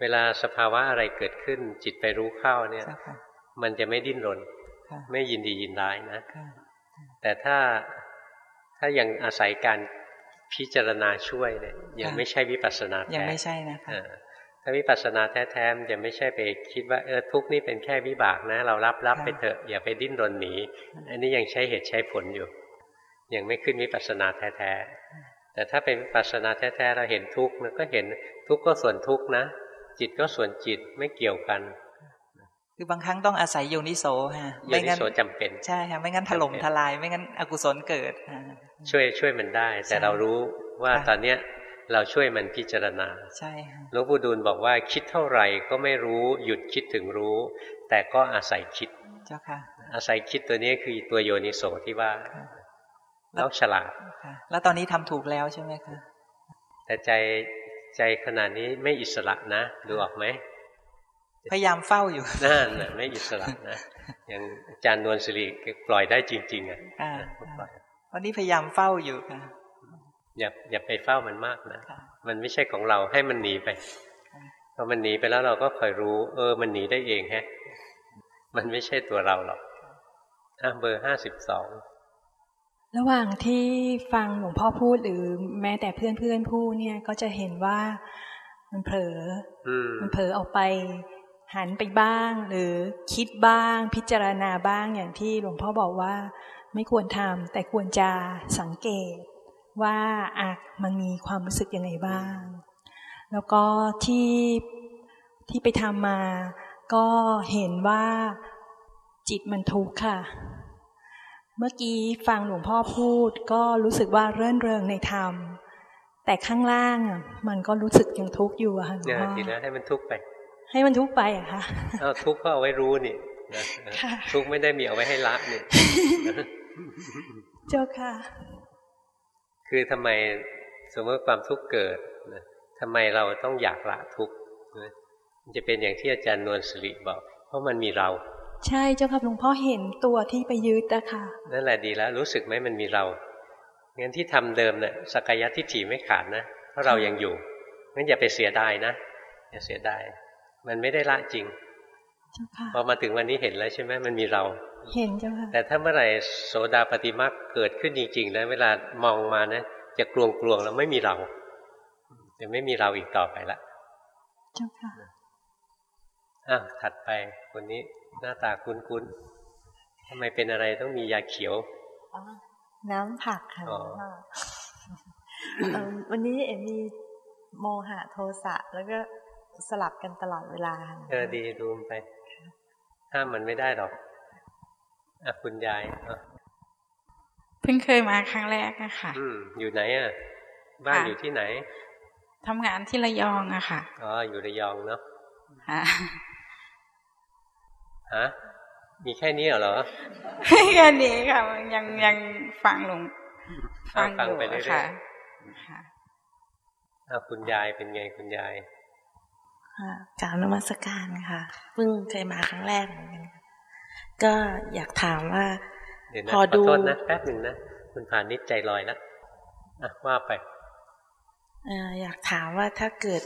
เวลาสภาวะอะไรเกิดขึ้น จิตไปรู้เข้าเนี่ย มันจะไม่ดิ้นรน ไม่ยินดียินร้ายนะ แต่ถ้าถ้ายังอาศัยการพิจารณาช่วยเนี่ยยังไม่ใช่วิปัสสนาแท้ยังไม่ใช่นะคะถ้าวิปัสสนาแท้ๆจะไม่ใช่ไปคิดว่าเออทุกนี่เป็นแค่วิบากนะ เรารับรับไปเถอะอย่าไปดิ้นรนหนีอันนี้ยังใช้เหตุใช้ผลอยู่ ยังไม่ขึ้นวิปัสสนาแท้ๆแต่ถ้าเป็นวิปัสสนาแท้ๆเราเห็นทุกข์ก็เห็นทุกข์ก็ส่วนทุกข์นะ จิตก็ส่วนจิตไม่เกี่ยวกัน คือบางครั้งต้องอาศัยโยนิโสฮะโยนิโสจำเป็น ใช่ค่ะไม่งั้นถล่มทลาย ไม่งั้นอกุศลเกิด ช่วยช่วยมันได้ แต่เรารู้ว่าตอนเนี้ยเราช่วยมันพิจารณา ใช่หลวงปู่ดูลบอกว่าคิดเท่าไหร่ก็ไม่รู้หยุดคิดถึงรู้ แต่ก็อาศัยคิด เจ้าค่ะ อาศัยคิดตัวนี้คือตัวโยนิโสที่ว่า แล้วฉลาดแล้วตอนนี้ทำถูกแล้วใช่ไหมคะแต่ใจใจขนาดนี้ไม่อิสระนะดูออกไหมพยายามเฝ้าอยู่นั่นไม่อิสระนะอย่างอาจารย์นวลสิริปล่อยได้จริง ๆ อะวันนี้พยายามเฝ้าอยู่ค่ะอย่าอย่าไปเฝ้ามันมากนะมันไม่ใช่ของเราให้มันหนีไปพอมันหนีไปแล้วเราก็คอยรู้ เออ มันหนีได้เองแฮะ มันไม่ใช่ตัวเราหรอกอะเบอร์ห้าสิบสอง ระหว่างที่ฟังหลวงพ่อพูดหรือแม้แต่เพื่อนเพื่อนพูดเนี่ยก็จะเห็นว่ามันเผลอมันเผลอออกไป หันไปบ้าง หรือคิดบ้าง พิจารณาบ้างอย่างที่หลวงพ่อบอกว่าไม่ควรทำแต่ควรจะสังเกตว่าอะมันมีความรู้สึกยังไงบ้าง แล้วก็ที่ที่ไปทำมา ก็เห็นว่าจิตมันทุกข์ค่ะ เมื่อกี้ฟังหลวงพ่อพูดก็รู้สึกว่าเรื่นเริงในธรรม แต่ข้างล่างมันก็รู้สึกยังทุกข์อยู่อะค่ะหลวงพ่อทีแล้วให้มันทุกข์ไป ให้มันทุกข์ไปอะค่ะเอาทุกข์ก็เอาไว้รู้นี่ทุกข์ไม่ได้มีเอาไว้ให้ละนี่เจ้าค่ะ คือทำไมสมมติความทุกข์เกิดทำไมเราต้องอยากละทุกข์มันจะเป็นอย่างที่อาจารย์นวลสิริบอก เพราะมันมีเรา ใช่เจ้าค่ะหลวงพ่อเห็นตัวที่ไปยึดอะค่ะ นั่นแหละดีแล้วรู้สึกไหมมันมีเรางั้นที่ทำเดิมเนี่ยสกายทิฏฐิไม่ขาดนะ เพราะเรายังอยู่งั้นอย่าไปเสียดายนะอย่าเสียดายมันไม่ได้ละจริงพอมาถึงวันนี้เห็นแล้วใช่ไหมมันมีเรา เห็นเจ้าค่ะแต่ถ้าเมื่อไหร่โสดาปฏิมาเกิดขึ้นจริงๆแล้วเวลามองมานะจะกลวงกลวงแล้วไม่มีเราจะไม่มีเราอีกต่อไปละ เจ้าค่ะอะถัดไปคนนี้ หน้าตาคุ้นๆทำไมเป็นอะไรต้องมียาเขียว น้ำผักค่ะวันนี้เอ็มมีโมหะโทสะแล้วก็สลับกันตลอดเวลาเออดีดูมไปถ้ามันไม่ได้หรอกอะคุณยายเพิ่งเคยมาครั้งแรกอะค่ะอืมอยู่ไหนอะบ้านอยู่ที่ไหนทำงานที่ระยองอะค่ะอ๋ออยู่ระยองเนาะ ฮะมีแค่นี้เหรอแค่นี้ค่ะยังยังฟังลงฟังอยู่ค่ะค่ะคุณยายเป็นไงคุณยายค่ะกล่าวนมัสการค่ะเพิ่งเคยมาครั้งแรกเหมือนกันก็อยากถามว่า พอดูนะแป๊บหนึ่งนะคุณผ่านนิดใจลอยแล้วะว่าไปอยากถามว่าถ้าเกิด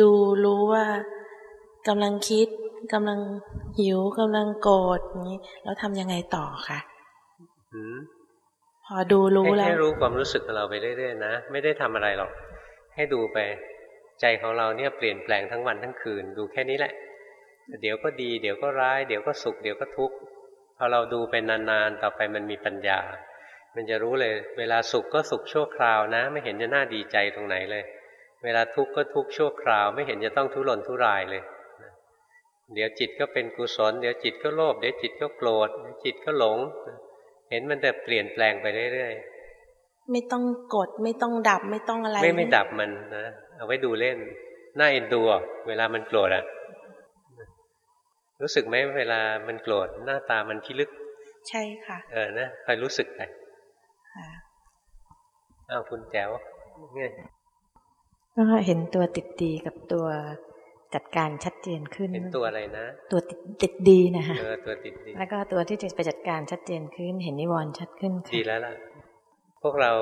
ดูรู้ว่ากำลังคิด กำลังหิวกำลังโกรธนี้ แล้วทำยังไงต่อคะพอดูรู้แล้วให้รู้ความรู้สึกของเราไปเรื่อยๆนะไม่ได้ทำอะไรหรอก ให้ดูไปใจของเราเนี่ยเปลี่ยนแปลงทั้งวันทั้งคืน ดูแค่นี้แหละ เดี๋ยวก็ดี เดี๋ยวก็ร้าย เดี๋ยวก็สุข เดี๋ยวก็ทุกข์พอเราดูไปนานๆต่อไปมันมีปัญญา มันจะรู้เลย เวลาสุขก็สุขชั่วคราวนะ ไม่เห็นจะน่าดีใจตรงไหนเลย เวลาทุกข์ก็ทุกข์ชั่วคราว ไม่เห็นจะต้องทุรนทุรายเลย เดี๋ยวจิตก็เป็นกุศล เดี๋ยวจิตก็โลภเดี๋ยวจิตก็โกรธเดี๋ยวจิตก็หลง เห็นมันแต่เปลี่ยนแปลงไปเรื่อยๆไม่ต้องกดไม่ต้องดับไม่ต้องอะไร ไม่ไม่ดับมันนะเอาไว้ดูเล่นหน้าเอ็นดูเวลามันโกรธอะรู้สึกไหมเวลามันโกรธหน้าตามันพิลึก ใช่ค่ะ เออนะคอยรู้สึกไปอ้าวคุณแจ๋วเนี่ยก็เห็นตัวติดดีกับตัว จัดการชัดเจนขึ้น เป็นตัวอะไรนะ ตัวติดติดดีนะคะเออตัวติดดี แล้วก็ตัวที่จะไปจัดการชัดเจนขึ้น เห็นนิวรณ์ชัดขึ้นดีแล้วล่ะ พวกเรา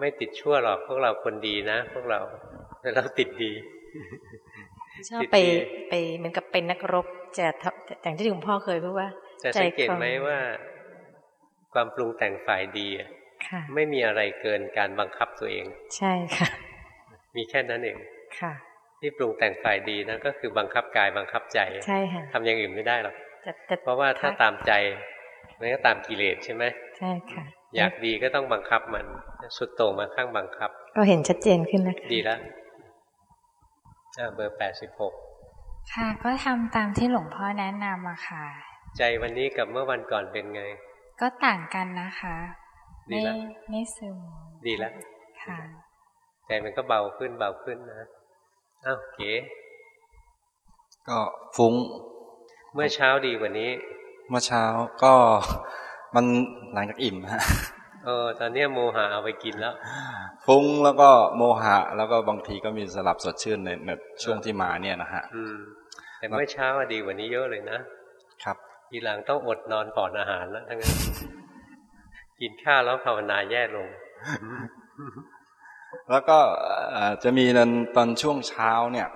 ไม่ติดชั่วหรอก พวกเราคนดีนะ พวกเราแต่เราติดดี ชอบไปไปเหมือนกับเป็นนักรบจะอย่างที่หลวงพ่อเคยพูดว่า จะสังเกตไหมว่า ความปรุงแต่งฝ่ายดีไม่มีอะไรเกินการบังคับตัวเอง ใช่ค่ะ มีแค่นั้นเองค่ะ ที่ปรุงแต่งฝ่ายดีนะก็คือบังคับกายบังคับใจใช่ค่ะทำอย่างอื่นไม่ได้หรอกเพราะว่าถ้าตามใจมันก็ตามกิเลสใช่ไหมใช่ค่ะ อยากดีก็ต้องบังคับมัน สุดโต่งมาข้างบังคับ ก็เห็นชัดเจนขึ้นนะดีแล้วเบอร์แปดสิบหกค่ะ ก็ทำตามที่หลวงพ่อแนะนำอะค่ะ ใจวันนี้กับเมื่อวันก่อนเป็นไง ก็ต่างกันนะคะไม่ไม่ซึมดีแล้วค่ะใจมันก็เบาขึ้นเบาขึ้นนะ อ้าวเก๋ก็ฟุ้ง เมื่อเช้าดีกว่านี้ เมื่อเช้าก็มันหลังจากอิ่มฮะเออตอนนี้โมหะเอาไปกินแล้ว ฟุ้งแล้วก็โมหะ แล้วก็บางทีก็มีสลับสดชื่นในในช่วงที่มาเนี่ยนะฮะอืมแต่เมื่อเช้าดีกว่านี้เยอะเลยนะ ครับทีหลังต้องอดนอนก่อนอาหารแล้วทั้งนั้นกินข้าวแล้วภาวนาแย่ลง แล้วก็จะมีตอนช่วงเช้าเนี่ย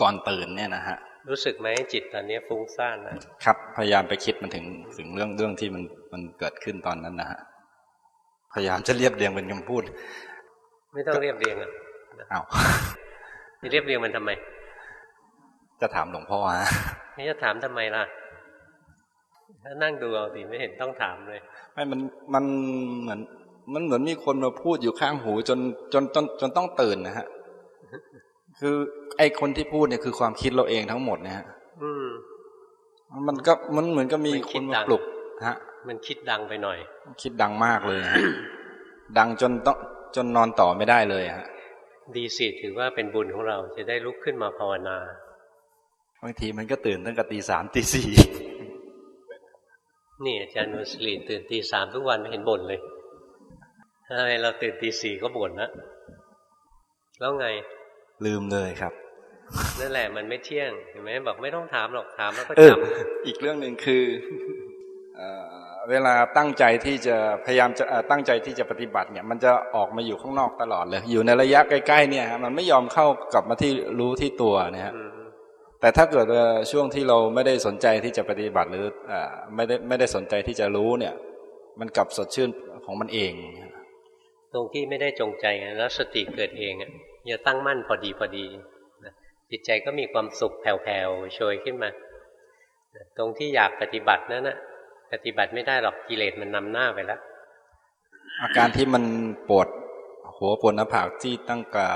ก่อนตื่นเนี่ยนะฮะ รู้สึกไหมจิตตอนนี้ฟุ้งซ่านนะครับ พยายามไปคิดมันถึงถึงเรื่องเรื่องที่มันมันเกิดขึ้นตอนนั้นนะฮะพยายามจะเรียบเรียงเป็นคำพูด ไม่ต้องเรียบเรียงอะอ้าวเรียบเรียงมันทำไม จะถามหลวงพ่อฮะนี่จะถามทำไมล่ะถ้านั่งดูเอาสิไม่เห็นต้องถามเลย ไม่มันมันเหมือน มันเหมือนมีคนมาพูดอยู่ข้างหูจนจนจนจนต้องตื่นนะฮะ คือไอคนที่พูดเนี่ยคือความคิดเราเองทั้งหมดเนี่ยฮะมันก็มันเหมือนก็มีคนมาปลุกฮะ มันคิดดังไปหน่อย คิดดังมากเลยฮะดังจนต้องจนนอนต่อไม่ได้เลยฮะ ดีสิถือว่าเป็นบุญของเราจะได้ลุกขึ้นมาภาวนาบางทีมันก็ตื่นตั้งแต่ตีสามตีสี่นี่อาจารย์นุสลีตื่นตีสามทุกวันไม่เห็นบ่นเลย ทำไมเราตื่นตีสี่ก็บ่นนะแล้วไง ลืมเลยครับ นั่นแหละมันไม่เที่ยงเห็นไหมบอกไม่ต้องถามหรอกถามแล้วก็จำอีกเรื่องหนึ่งคือเวลาตั้งใจที่จะพยายามจะตั้งใจที่จะปฏิบัติเนี่ยมันจะออกมาอยู่ข้างนอกตลอดเลย อยู่ในระยะใกล้ๆเนี่ยมันไม่ยอมเข้ากลับมาที่รู้ที่ตัวเนี่ยแต่ถ้าเกิดช่วงที่เราไม่ได้สนใจที่จะปฏิบัติหรือไม่ได้ไม่ได้สนใจที่จะรู้เนี่ย มันกลับสดชื่นของมันเอง ตรงที่ไม่ได้จงใจแล้วสติเกิดเองอะอย่าตั้งมั่นพอดีพอดีจิตใจก็มีความสุขแผ่วๆโชยขึ้นมา ตรงที่อยากปฏิบัตินั้นนะปฏิบัติไม่ได้หรอกกิเลสมันนำหน้าไปแล้ว อาการที่มันปวดหัวปวดหน้าผากที่ตั้งแต่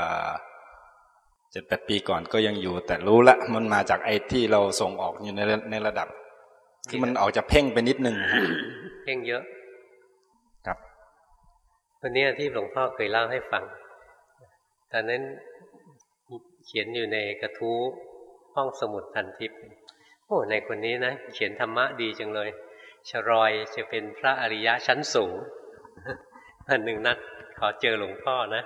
เจ็ดแปดปีก่อนก็ยังอยู่ แต่รู้ละมันมาจากไอ้ที่เราส่งออกอยู่ในในระดับ ที่มันออกจะเพ่งไปนิดนึงเพ่งเยอะครับ วันนี้ที่หลวงพ่อเคยเล่าให้ฟัง ตอนนั้นเขียนอยู่ในกระทู้ห้องสมุดพันทิพย์โอ้ในคนนี้นะเขียนธรรมะดีจังเลยชรอยจะเป็นพระอริยะชั้นสูงวันหนึ่งนัดขอเจอหลวงพ่อนะ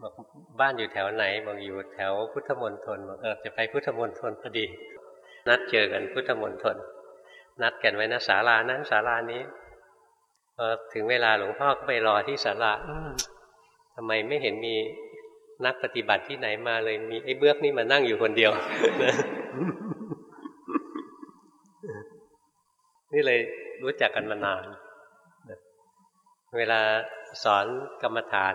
บอกบ้านอยู่แถวไหนบอกอยู่แถวพุทธมณฑลบอกเออจะไปพุทธมณฑลพอดี นัดเจอกันพุทธมณฑลนัดกันไว้นะศาลานั้นศาลานี้ อถึงเวลาหลวงพ่อก็ไปรอที่ศาลาทำไมไม่เห็นมีนักปฏิบัติที่ไหนมาเลย มีไอ้เบื้อกนี่มานั่งอยู่คนเดียว นี่เลยรู้จักกันมานาน เวลาสอนกรรมฐาน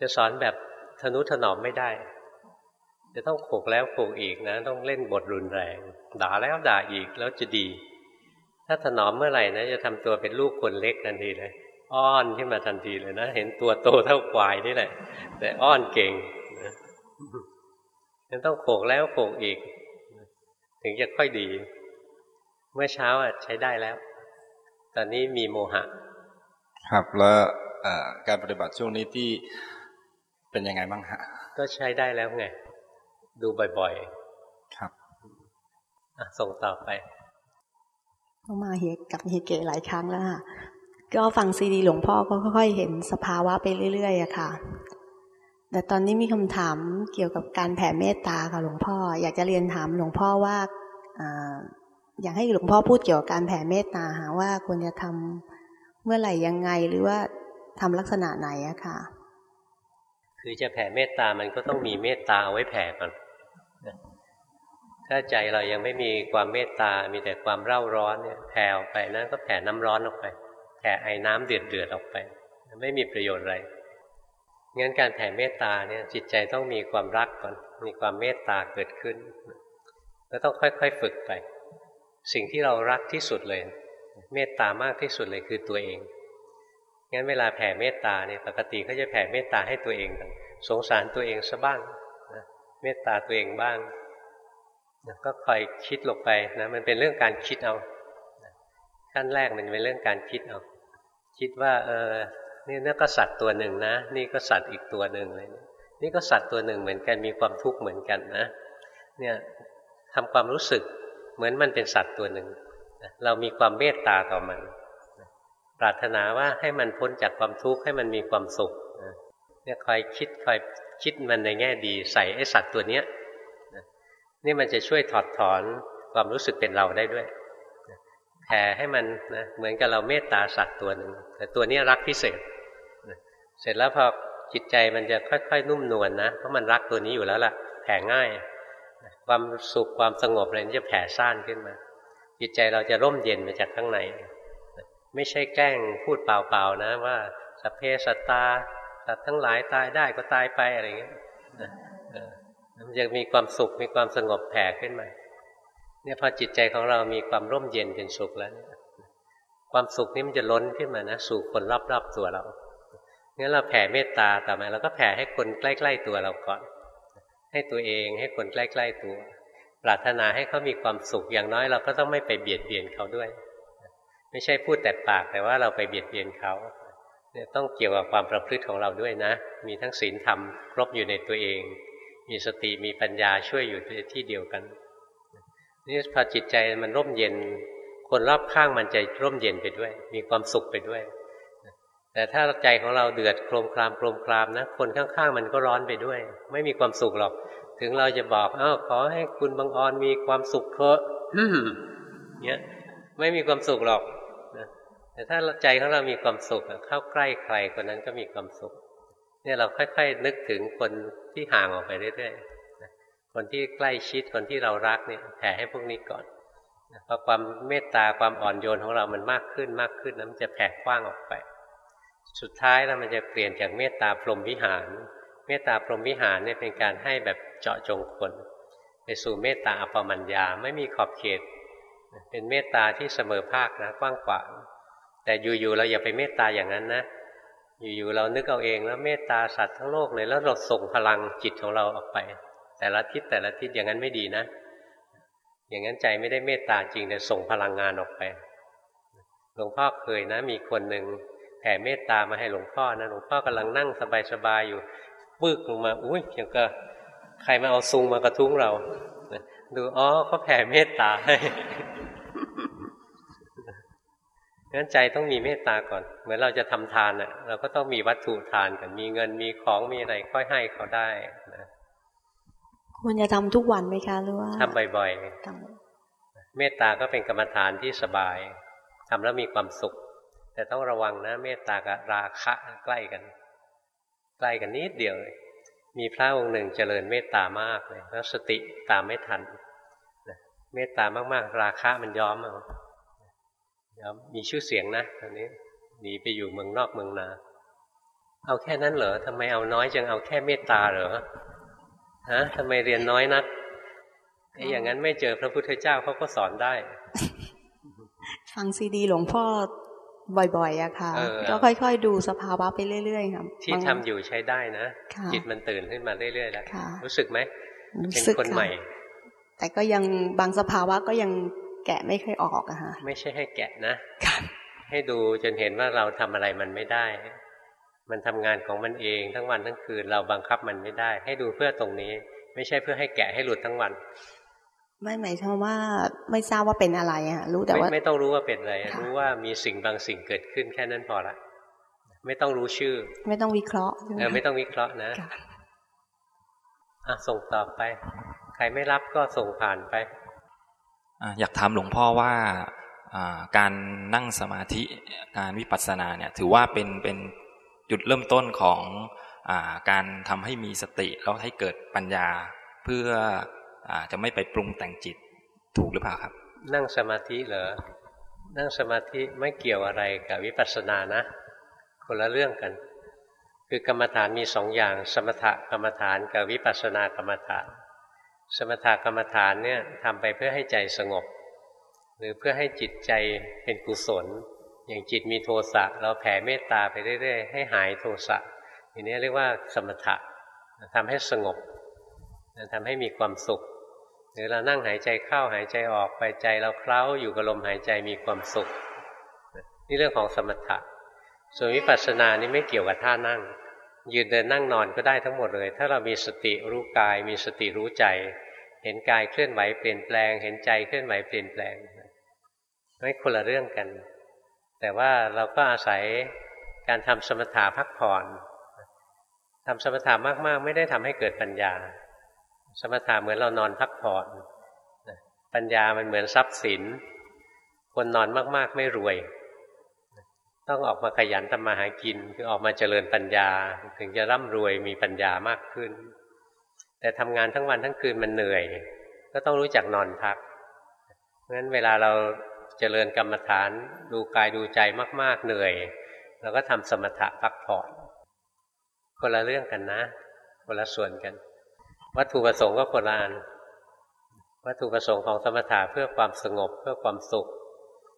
จะสอนแบบทนุถนอมไม่ได้ จะต้องโขกแล้วโขกอีกนะ ต้องเล่นบทรุนแรง ด่าแล้วด่าอีกแล้วจะดี ถ้าถนอมเมื่อไหร่นะจะทำตัวเป็นลูกคนเล็กทันทีเลย อ้อนขึ้นมาทันทีเลยนะ เห็นตัวโตเท่าควายนี่แหละ แต่อ้อนเก่งยังต้องโขกแล้วโขกอีก ถึงจะค่อยดี เมื่อเช้าอะใช้ได้แล้ว ตอนนี้มีโมหะ ครับแล้วการปฏิบัติช่วงนี้ที่เป็นยังไงบ้างฮะ ก็ใช้ได้แล้วไง ดูบ่อยๆ ครับส่งต่อไป ก็มาเฮกับเฮเกหลายครั้งแล้วค่ะ ก็ฟังซีดีหลวงพ่อก็ค่อยๆเห็นสภาวะไปเรื่อยๆอะค่ะ แต่ตอนนี้มีคำถามเกี่ยวกับการแผ่เมตตาค่ะหลวงพ่อ อยากจะเรียนถามหลวงพ่อว่าอยากให้หลวงพ่อพูดเกี่ยวกับการแผ่เมตตาหาว่าควรจะทำเมื่อไหร่ยังไงหรือว่าทำลักษณะไหนอะค่ะ คือจะแผ่เมตตามันก็ต้องมีเมตตาไว้แผ่ก่อน ถ้าใจเรายังไม่มีความเมตตา มีแต่ความเร่าร้อนเนี่ยแผ่ออกไปนั้นก็แผ่น้ำร้อนออกไปแผ่ไอ้น้ำเดือดเดือดออกไป ไม่มีประโยชน์อะไรงั้นการแผ่เมตตาเนี่ยจิตใจต้องมีความรักก่อน มีความเมตตาเกิดขึ้นแล้วต้องค่อยๆฝึกไป สิ่งที่เรารักที่สุดเลย เมตตามากที่สุดเลยคือตัวเอง งั้นเวลาแผ่เมตตาเนี่ยปกติเขาจะแผ่เมตตาให้ตัวเอง สงสารตัวเองซะบ้างเมตตาตัวเองบ้าง ก็คอยคิดลงไปนะมันเป็นเรื่องการคิดเอาขั้นแรกมันเป็นเรื่องการคิดเอาคิดว่าเออนี่นี่ก็สัตว์ตัวหนึ่งนะ นี่ก็สัตว์อีกตัวหนึ่งเลยนี่ก็สัตว์ตัวหนึ่งเหมือนกันมีความทุกข์เหมือนกันนะ เนี่ยทำความรู้สึกเหมือนมันเป็นสัตว์ตัวหนึ่งเรามีความเมตตาต่อมันปรารถนาว่าให้มันพ้นจากความทุกข์ให้มันมีความสุขเนี่ยคอยคิดคอยคิดมันในแง่ดีใส่ไอ้สัตว์ตัวเนี้ย นี่มันจะช่วยถอดถอนความรู้สึกเป็นเราได้ด้วยแผ่ให้มันนะเหมือนกับเราเมตตาสัตว์ตัวหนึ่งแต่ตัวนี้รักพิเศษเสร็จแล้วพอจิตใจมันจะค่อยๆ นุ่มนวลนนะเพราะมันรักตัวนี้อยู่แล้วล่ะแผ่ง่าย ความสุขความสงบอะไรจะแผ่ซ่านขึ้นมา จิตใจเราจะร่มเย็นมาจากข้างใน ไม่ใช่แกล้งพูดเปล่าๆนะ ว่าสเพสตตาสัตว์ทั้งหลายตายได้ก็ตายไปอะไรเงี้ย มันจะมีความสุขมีความสงบแผ่ขึ้นมา เนี่ยพอจิตใจของเรามีความร่มเย็นเป็นสุขแล้ว ความสุขนี้มันจะล้นขึ้นมานะสู่คนรอบๆตัวเรางั้นเราแผ่เมตตาต่อมาเราก็แผ่ให้คนใกล้ ๆ ตัวเราก่อน ให้ตัวเองให้คนใกล้ๆตัว ปรารถนาให้เขามีความสุขอย่างน้อยเราก็ต้องไม่ไปเบียดเบียนเขาด้วย ไม่ใช่พูดแต่ปากแต่ว่าเราไปเบียดเบียนเขาเนี่ยต้องเกี่ยวกับความประพฤติของเราด้วยนะ มีทั้งศีลธรรมครบอยู่ในตัวเอง มีสติมีปัญญาช่วยอยู่ที่เดียวกันนี่พอจิตใจมันร่มเย็น คนรอบข้างมันจะร่มเย็นไปด้วย มีความสุขไปด้วย แต่ถ้าใจของเราเดือดโครมครามโครมครามนะคนข้างๆมันก็ร้อนไปด้วย ไม่มีความสุขหรอก ถึงเราจะบอกอ้าวขอให้คุณบางออนมีความสุขเถอะเนี่ยไม่มีความสุขหรอกแต่ถ้าใจของเรามีความสุขเข้าใกล้ใครคนนั้นก็มีความสุข เนี่ยเราค่อย ๆ นึกถึงคนที่ห่างออกไปเรื่อยๆ คนที่ใกล้ชิดคนที่เรารักเนี่ยแผ่ให้พวกนี้ก่อนพอความเมตตาความอ่อนโยนของเรามันมากขึ้นมากขึ้นแล้วมันจะแผ่กว้างออกไป สุดท้ายแล้วมันจะเปลี่ยนจากเมตตาพรหมวิหาร เมตตาพรหมวิหารเนี่ยเป็นการให้แบบเจาะจงคน ไปสู่เมตตาอปมัญญาไม่มีขอบเขต เป็นเมตตาที่เสมอภาคนะกว้างขวางแต่อยู่ๆเราอย่าไปเมตตาอย่างนั้นนะ อยู่ๆเรานึกเอาเองแล้วเมตตาสัตว์ทั้งโลกเลยแล้วเราส่งพลังจิตของเราออกไป แต่ละทิศแต่ละทิศอย่างนั้นไม่ดีนะ อย่างนั้นใจไม่ได้เมตตาจริงแต่ส่งพลังงานออกไปหลวงพ่อเคยนะ มีคนหนึ่งแผ่เมตตามาให้หลวงพ่อนะหลวงพ่อกำลังนั่งสบายๆอยู่ปึ๊กลงมาอุ้ยอย่างก็ใครมาเอาซุงมากระทุ้งเราดูอ๋อเขาแผ่เมตตาให้ งั้นใจต้องมีเมตตาก่อน เหมือนเราจะทำทานอะ เราก็ต้องมีวัตถุทานกันมีเงินมีของมีอะไรค่อยให้เขาได้นะควรจะทำทุกวันไหมคะหรือว่าทำบ่อยๆเมตตาก็เป็นกรรมฐานที่สบายทำแล้วมีความสุข แต่ต้องระวังนะ เมตตากับราคะใกล้กัน ใกล้กันนิดเดียวเลยมีพระองค์หนึ่งเจริญเมตตามากเลยแล้วสติตามไม่ทันเมตตามากๆ ราคะมันย้อมเอา มีชื่อเสียงนะตอนนี้หนีไปอยู่เมืองนอกเมืองนา เอาแค่นั้นเหรอทำไมเอาน้อยจังเอาแค่เมตตาเหรอฮะทำไมเรียนน้อยนักไอ้อย่างนั้นไม่เจอพระพุทธเจ้าเขาก็สอนได้ ฟังซีดีหลวงพ่อบ่อยๆอะค่ะ ก็ค่อยๆ ดูสภาวะไปเรื่อยๆครับที่ทำอยู่ใช้ได้นะ จิตมันตื่นขึ้นมาเรื่อยๆแล้วรู้สึกไหมเป็นคนใหม่ แต่ก็ยังบางสภาวะก็ยัง แกะไม่เคยออกอะฮะไม่ใช่ให้แกะนะให้ดูจนเห็นว่าเราทำอะไรมันไม่ได้ มันทำงานของมันเองทั้งวันทั้งคืนเราบังคับมันไม่ได้ ให้ดูเพื่อตรงนี้ ไม่ใช่เพื่อให้แกะให้หลุดทั้งวัน ไม่หมายถึงว่าไม่ทราบว่าเป็นอะไรอะรู้แต่ว่าไม่ต้องรู้ว่าเป็นอะไร รู้ว่ามีสิ่งบางสิ่งเกิดขึ้นแค่นั้นพอละไม่ต้องรู้ชื่อ ไม่ต้องวิเคราะห์เออไม่ต้องวิเคราะห์นะอะส่งต่อไป ใครไม่รับก็ส่งผ่านไป อยากถามหลวงพ่อว่าการนั่งสมาธิการวิปัสสนาเนี่ยถือว่าเป็นเป็นจุดเริ่มต้นของอการทำให้มีสติแล้วให้เกิดปัญญาเพื่ออจะไม่ไปปรุงแต่งจิตถูกหรือเปล่าครับ นั่งสมาธิเหรอนั่งสมาธิไม่เกี่ยวอะไรกับวิปัสสนานะ คนละเรื่องกัน คือกรรมฐานมีสองอย่าง สมถกรรมฐานกับวิปัสสนากรรมฐาน สมถกรรมฐานเนี่ยทำไปเพื่อให้ใจสงบ หรือเพื่อให้จิตใจเป็นกุศล อย่างจิตมีโทสะเราแผ่เมตตาไปเรื่อยๆ ให้หายโทสะอย่างนี้เรียกว่าสมถะทำให้สงบทำให้มีความสุข หรือเรานั่งหายใจเข้าหายใจออกไปใจเราเคล้าอยู่กับลมหายใจมีความสุข นี่เรื่องของสมถะ ส่วนวิปัสสนานี่ไม่เกี่ยวกับท่านั่ง ยืนเดินนั่งนอนก็ได้ทั้งหมดเลย ถ้าเรามีสติรู้กาย มีสติรู้ใจ เห็นกายเคลื่อนไหวเปลี่ยนแปลง เห็นใจเคลื่อนไหวเปลี่ยนแปลงไม่คนละเรื่องกัน แต่ว่าเราก็อาศัยการทำสมถะพักผ่อนทำสมถะมากๆ ไม่ได้ทำให้เกิดปัญญา สมถะเหมือนเรานอนพักผ่อนปัญญามันเหมือนทรัพย์สิน คนนอนมากๆ ไม่รวย ต้องออกมาขยันทำมาหากิน คือออกมาเจริญปัญญา ถึงจะร่ำรวยมีปัญญามากขึ้น แต่ทำงานทั้งวันทั้งคืนมันเหนื่อย ก็ต้องรู้จักนอนพักเพราะฉะนั้นเวลาเราเจริญกรรมฐานดูกายดูใจมาก ๆ เหนื่อยเราก็ทำสมถะพักผ่อนคนละเรื่องกันนะ คนละส่วนกัน วัตถุประสงค์ก็คนละอันวัตถุประสงค์ของสมถะเพื่อความสงบ เพื่อความสุข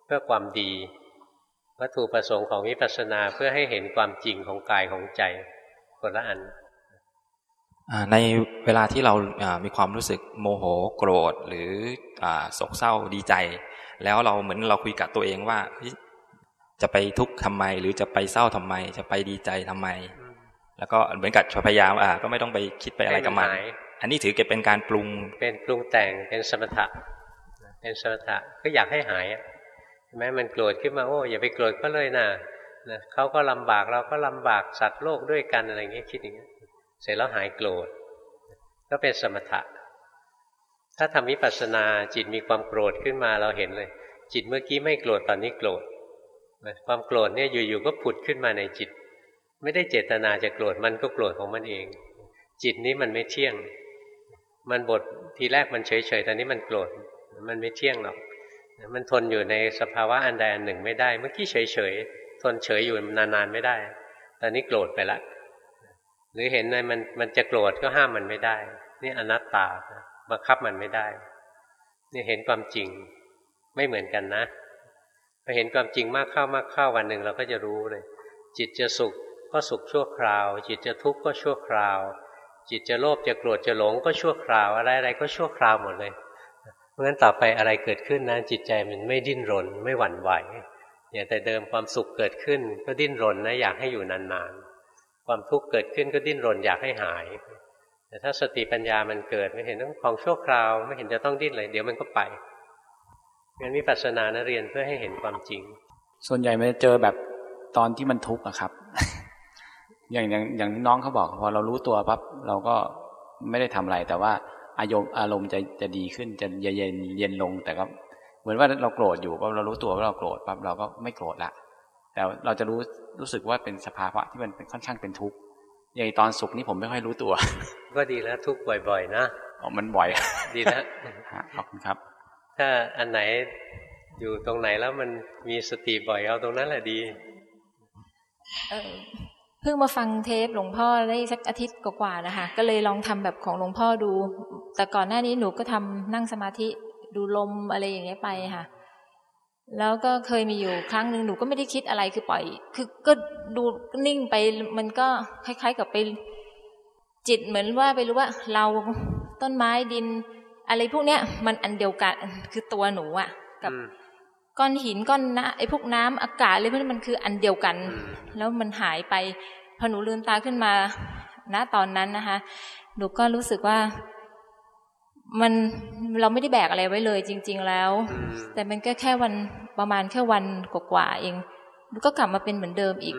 เพื่อความดี วัตถุประสงค์ของวิปัสสนาเพื่อให้เห็นความจริงของกายของใจคนละอันในเวลาที่เรามีความรู้สึกโมโหโกรธหรือโศกเศร้าดีใจ แล้วเราเหมือนเราคุยกับตัวเองว่า จะไปทุกข์ทำไม หรือจะไปเศร้าทำไม จะไปดีใจทำไม แล้วก็เหมือนกับพยายามอ่าก็ไม่ต้องไปคิดไปอะไรกับมันอันนี้ถือเก็บเป็นการปรุงเป็นปรุงแต่งเป็นสมถะเป็นสมถะก็อยากให้หาย แม้มันโกรธขึ้นมาโอ้อย่าไปโกรธก็เลยนะนะเขาก็ลำบากเราก็ลำบากสัตว์โลกด้วยกันอะไรเงี้ยคิดอย่างเงี้ยเสร็จแล้วหายโกรธ ก็เป็นสมถะ ถ้าทำวิปัสสนาจิตมีความโกรธขึ้นมาเราเห็นเลย จิตเมื่อกี้ไม่โกรธตอนนี้โกรธความโกรธเนี่ยอยู่ๆก็ผุดขึ้นมาในจิต ไม่ได้เจตนาจะโกรธมันก็โกรธของมันเอง จิตนี้มันไม่เที่ยง มันบททีแรกมันเฉยๆตอนนี้มันโกรธมันไม่เที่ยงหรอก มันทนอยู่ในสภาวะอันใดอันหนึ่งไม่ได้ เมื่อกี้เฉยๆทนเฉยอยู่นานๆไม่ได้ ตอนนี้โกรธไปละ หรือเห็นในมันมันจะโกรธก็ห้ามมันไม่ได้ นี่อนัตตาบังคับมันไม่ได้นี่เห็นความจริงไม่เหมือนกันนะพอเห็นความจริงมากเข้ามากเข้าวันหนึ่งเราก็จะรู้เลย จิตจะสุขก็สุขชั่วคราว จิตจะทุกข์ก็ชั่วคราว จิตจะโลภจะโกรธจะหลงก็ชั่วคราวอะไรอะไรก็ชั่วคราวหมดเลย ราะฉะนั้นต่อไปอะไรเกิดขึ้นนะจิตใจมันไม่ดิ้นรน ไม่หวั่นไหวอย่างแต่เดิมความสุขเกิดขึ้น ก็ดิ้นรนนะอยากให้อยู่นานๆ ความทุกข์เกิดขึ้นก็ดิ้นรนอยากให้หาย แต่ถ้าสติปัญญามันเกิดไม่เห็นต้องของชั่วคราว ไม่เห็นจะต้องดิ้นเลยเดี๋ยวมันก็ไปงั้นวิปัสสนานะเรียนเพื่อให้เห็นความจริง ส่วนใหญ่มันจะเจอแบบตอนที่มันทุกข์อะครับ อย่างอย่างอย่างที่น้องเขาบอกพอเรารู้ตัวปั๊บเราก็ไม่ได้ทำอะไรแต่ว่า อารมณ์อารมณ์จะจะดีขึ้นจะเย็นเย็นลง แต่ก็เหมือนว่าเราโกรธอยู่ปั๊บเรารู้ตัวว่าเราโกรธปั๊บเราก็ไม่โกรธละแต่เราจะรู้รู้สึกว่าเป็นสภาวะที่มันเป็นค่อนข้างเป็นทุกข์อย่างตอนสุขนี่ผมไม่ค่อยรู้ตัว ก็ดีแล้วทุกข์บ่อย ๆ นะอ๋อมันบ่อยดีแล้วขอบคุณครับ ถ้าอันไหนอยู่ตรงไหนแล้วมันมีสติบ่อยเอาตรงนั้นแหละดี เเพิ่งมาฟังเทปหลวงพ่อได้สักอาทิตย์กว่าๆนะคะ ก็เลยลองทำแบบของหลวงพ่อดู แต่ก่อนหน้านี้หนูก็ทำนั่งสมาธิดูลมอะไรอย่างเงี้ยไปค่ะ แล้วก็เคยมีอยู่ครั้งหนึ่งหนูก็ไม่ได้คิดอะไรคือปล่อย คือก็ดูนิ่งไปมันก็คล้าย ๆ กับไปจิตเหมือนว่าไปรู้ว่าเราต้นไม้ดิน อะไรพวกเนี้ย มันอันเดียวกันคือตัวหนูอะกับ ก้อนหินก้อนนะไอ้พวกน้ำอากาศอะไรพวกนี้มันคืออันเดียวกัน แล้วมันหายไปพอหนูลืมตาขึ้นมาณตอนนั้นนะคะหนูก็รู้สึกว่ามันเราไม่ได้แบกอะไรไว้เลยจริง ๆแล้ว แต่มันก็แค่วันประมาณแค่วันกว่าเองหนูก็กลับมาเป็นเหมือนเดิมอีก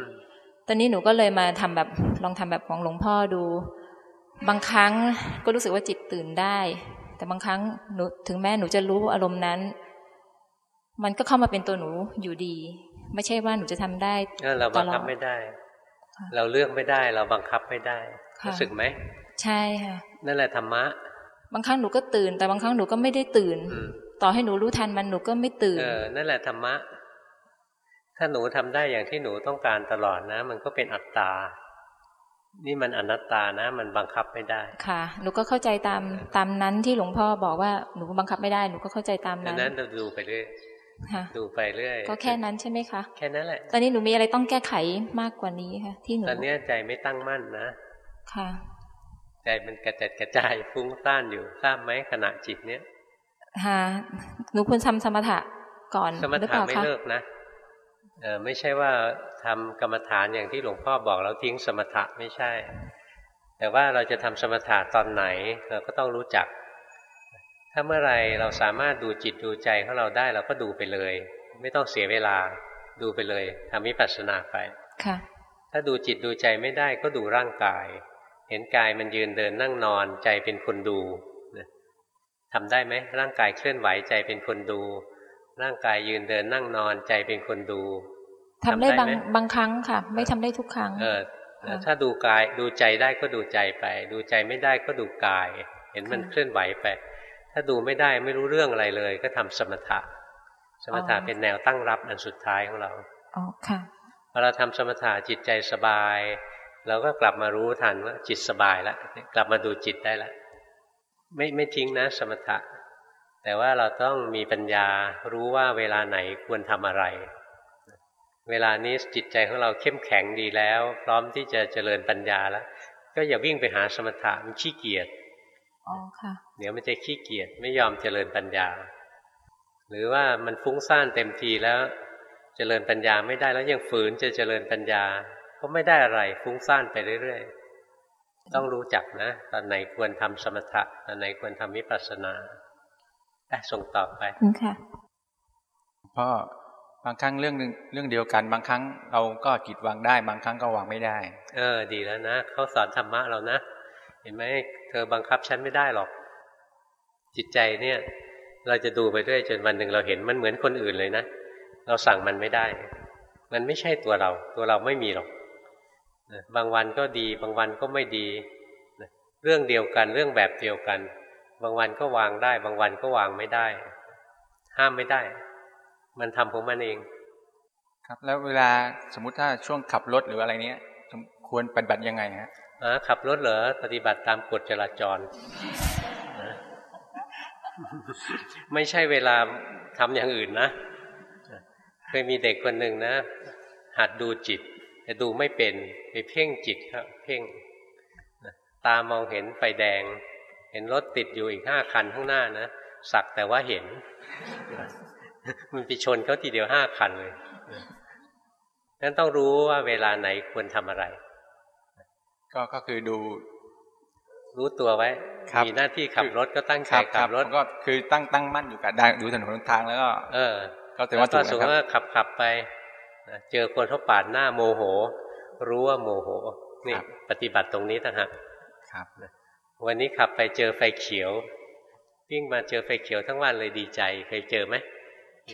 ตอนนี้หนูก็เลยมาทำแบบลองทำแบบของหลวงพ่อดู บางครั้งก็รู้สึกว่าจิตตื่นได้ แต่บางครั้งหนูถึงแม้หนูจะรู้อารมณ์นั้น มันก็เข้ามาเป็นตัวหนูอยู่ดี ไม่ใช่ว่าหนูจะทำได้เราบังคับไม่ได้ เราเลือกไม่ได้ เราบังคับไม่ได้รู้สึกไหมใช่ค่ะนั่นแหละธรรมะ บางครั้งหนูก็ตื่น แต่บางครั้งหนูก็ไม่ได้ตื่น ต่อให้หนูรู้ทันมันหนูก็ไม่ตื่นเออนั่นแหละธรรมะ ถ้าหนูทำได้อย่างที่หนูต้องการตลอดนะ มันก็เป็นอัตตานี่มันอนัตตานะ มันบังคับไม่ได้ ค่ะ หนูก็เข้าใจตามตามนั้นที่หลวงพ่อบอกว่าหนูบังคับไม่ได้ หนูก็เข้าใจตามนั้นนั้นเราดูไปเรื่อย ดูไปเรื่อย ก็แค่นั้นใช่ไหมคะ แค่นั้นแหละ ตอนนี้หนูมีอะไรต้องแก้ไขมากกว่านี้ค่ะ ที่หนู ตอนนี้ใจไม่ตั้งมั่นนะ ค่ะ ใจมันกระจัดกระจายฟุ้งซ่านอยู่ ทราบไหมขณะจิตเนี้ยค่ะ หนูควรทำสมถะก่อนสมถะไม่เลิกนะ เออไม่ใช่ว่าทำกรรมฐานอย่างที่หลวงพ่อบอกเราทิ้งสมถะไม่ใช่ แต่ว่าเราจะทำสมถะตอนไหนเราก็ต้องรู้จัก ถ้าเมื่อไรเราสามารถดูจิตดูใจของเราได้เราก็ดูไปเลย ไม่ต้องเสียเวลาดูไปเลยทำวิปัสสนาไปค่ะ ถ้าดูจิตดูใจไม่ได้ก็ดูร่างกาย เห็นกายมันยืนเดินนั่งนอนใจเป็นคนดูทำได้ไหมร่างกายเคลื่อนไหวใจเป็นคนดู ร่างกายยืนเดินนั่งนอนใจเป็นคนดูทำได้บางบางครั้งค่ะ ไม่ทำได้ทุกครั้ง เออถ้าดูกายดูใจได้ก็ดูใจไป ดูใจไม่ได้ก็ดูกาย เห็นมันเคลื่อนไหวไปถ้าดูไม่ได้ไม่รู้เรื่องอะไรเลย ก็ทำสมถะ สมถะเป็นแนวตั้งรับอันสุดท้ายของเราอ๋อค่ะพอเราทำสมถะจิตใจสบาย เราก็กลับมารู้ทันว่าจิตสบายแล้วกลับมาดูจิตได้แล้วไม่ไม่ทิ้งนะ สมถะ แต่ว่าเราต้องมีปัญญารู้ว่าเวลาไหนควรทำอะไร เวลานี้จิตใจของเราเข้มแข็งดีแล้ว พร้อมที่จะเจริญปัญญาแล้ว ก็อย่าวิ่งไปหาสมถะมันขี้เกียจ อ๋อค่ะ เดี๋ยวมันจะขี้เกียจไม่ยอมเจริญปัญญา หรือว่ามันฟุ้งซ่านเต็มทีแล้วเจริญปัญญาไม่ได้แล้วยังฝืนจะเจริญปัญญา ก็ไม่ได้อะไรฟุ้งซ่านไปเรื่อยๆ ต้องรู้จักนะ ตอนไหนควรทำสมถะตอนไหนควรทำวิปัสสนาแต่ส่งต่อไปค่ะพ่อบางครั้งเรื่องหนึ่งเรื่องเดียวกัน บางครั้งเราก็จิตวางได้ บางครั้งก็วางไม่ได้ เออ ดีแล้วนะเขาสอนธรรมะเรานะ เห็นไหมเธอบังคับฉันไม่ได้หรอก จิตใจเนี่ย เราจะดูไปเรื่อยจนวันหนึ่งเราเห็นมันเหมือนคนอื่นเลยนะเราสั่งมันไม่ได้ มันไม่ใช่ตัวเรา ตัวเราไม่มีหรอกบางวันก็ดี บางวันก็ไม่ดี เรื่องเดียวกัน เรื่องแบบเดียวกัน บางวันก็วางได้ บางวันก็วางไม่ได้ ห้ามไม่ได้ มันทำของมันเอง ครับ แล้วเวลาสมมุติถ้าช่วงขับรถหรืออะไรเนี้ยควรปฏิบัติยังไงฮะ ขับรถเหรอปฏิบัติตามกฎจราจรไม่ใช่เวลาทำอย่างอื่นนะเคยมีเด็กคนหนึ่งนะ หัดดูจิต แต่ดูไม่เป็นไปเพ่งจิตครับ เพ่งตามองเห็นไฟแดง เห็นรถติดอยู่อีกห้าคันข้างหน้านะสักแต่ว่าเห็น มันไปชนเขาทีเดียวห้าคันเลยนั้นต้องรู้ว่าเวลาไหนควรทำอะไร ก็ก็คือดู รู้ตัวไว้ มีหน้าที่ขับรถก็ตั้งใจขับรถก็คือตั้งตั้งมั่นอยู่กับได้ดูถนนทางแล้วก็ เออ ก็ถือว่าถูกนะครับว่าขับขับไปเจอคนเขาปาดหน้าโมโห รู้ว่าโมโหนี่ปฏิบัติตรงนี้ต่างหากครับวันนี้ขับไปเจอไฟเขียววิ่งมาเจอไฟเขียวทั้งวันเลยดีใจเคยเจอไหม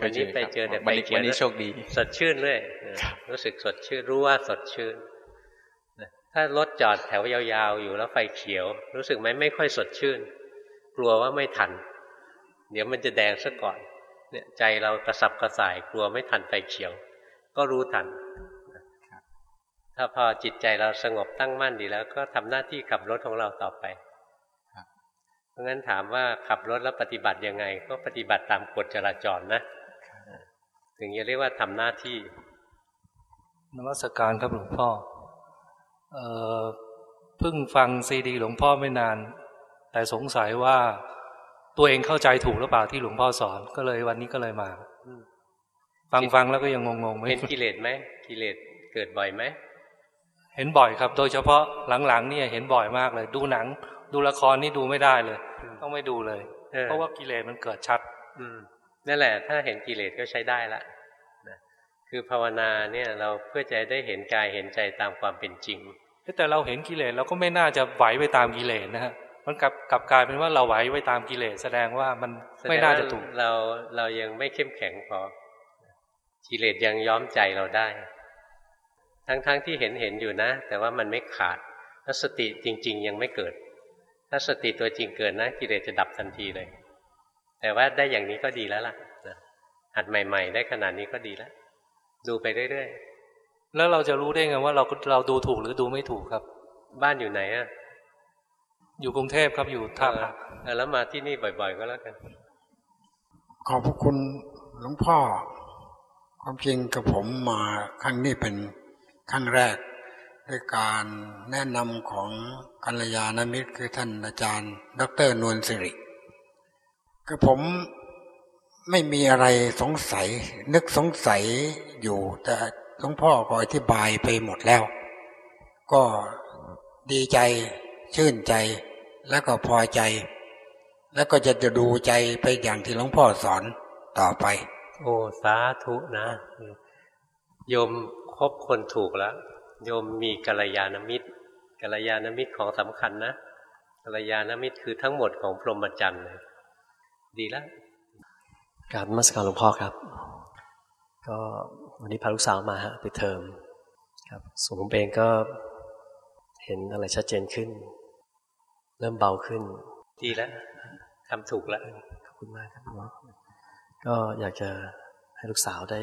วันนี้ไปเจอแต่ไฟเขียววันนี้โชคดี สดชื่นเลยรู้สึกสดชื่นรู้ว่าสดชื่น ถ้ารถจอดแถวยาวๆ อยู่แล้วไฟเขียว รู้สึกไหมไม่ค่อยสดชื่น กลัวว่าไม่ทัน เดี๋ยวมันจะแดงซะก่อน เนี่ยใจเรากระสับกระส่ายกลัวไม่ทันไฟเขียว ก็รู้ทัน ถ้าพอจิตใจเราสงบตั้งมั่นดีแล้ว ก็ทำหน้าที่ขับรถของเราต่อไปเพราะงั้นถามว่าขับรถแล้วปฏิบัติยังไง ก็ปฏิบัติตามกฎจราจรนะ ถึงจะเรียกว่าทำหน้าที่นวัตการครับหลวงพ่อ เพิ่งฟังซีดี หลวงพ่อไม่นาน แต่สงสัยว่าตัวเองเข้าใจถูกหรือเปล่าที่หลวงพ่อสอนก็เลยวันนี้ก็เลยมา ฟังฟังแล้วก็ยังงงๆไม่เห็นกิเลสไหมกิเลสเกิดบ่อยไหมเห็นบ่อยครับ โดยเฉพาะหลังๆนี่เห็นบ่อยมากเลย ดูหนัง ดูละครนี่ดูไม่ได้เลย ต้องไม่ดูเลย เพราะว่ากิเลสมันเกิดชัด อืมนั่นแหละ ถ้าเห็นกิเลสก็ใช้ได้ละ คือภาวนาเนี่ยเราเพื่อจะได้เห็นกายเห็นใจตามความเป็นจริง แต่เราเห็นกิเลสเราก็ไม่น่าจะไหวไปตามกิเลสนะฮะมันกลับกลับกลายเป็นว่าเราไหวไปตามกิเลสแสดงว่ามันไม่น่าจะถูกเราเรายังไม่เข้มแข็งพอกิเลสยังย้อมใจเราได้ ทั้งๆทที่เห็นเห็นอยู่นะ แต่ว่ามันไม่ขาดถ้าสติจริง ๆ ยังไม่เกิด ถ้าสติตัวจริงเกิดนะกิเลสจะดับทันทีเลย แต่ว่าได้อย่างนี้ก็ดีแล้วล่ะหัดใหม่ ๆ ได้ขนาดนี้ก็ดีแล้ว ดูไปเรื่อยๆ แล้วเราจะรู้ได้ไงว่าเราเราดูถูกหรือดูไม่ถูกครับ บ้านอยู่ไหนอะ อยู่กรุงเทพครับอยู่ท่าพระแล้วมาที่นี่บ่อย ๆ ก็แล้วกัน ขอบพระคุณหลวงพ่อ ความจริงกับผมมาครั้งนี้เป็นครั้งแรกด้วยการแนะนำของกัลยาณมิตรคือท่านอาจารย์ ดรนวลสิริ คือผม ไม่มีอะไรสงสัย นึกสงสัยอยู่ แต่หลวงพ่อก็อธิบายไปหมดแล้ว ก็ดีใจชื่นใจ แล้วก็พอใจ แล้วก็จะจะดูใจไปอย่างที่หลวงพ่อสอนต่อไป โอ้สาธุนะโยมคบคนถูกแล้วโยมมีกัลยาณมิตรกัลยาณมิตรของสำคัญนะกัลยาณมิตรคือทั้งหมดของพรหมจรรย์เลยดีแล้ว กราบมัสการหลวงพ่อครับ ก็วันนี้พาลูกสาวมาฮะไปเทอมครับส่วนผมเองก็เห็นอะไรชัดเจนขึ้น เริ่มเบาขึ้น ดีแล้วทำถูกแล้วขอบคุณมากครับหมอก็อยากจะให้ลูกสาวได้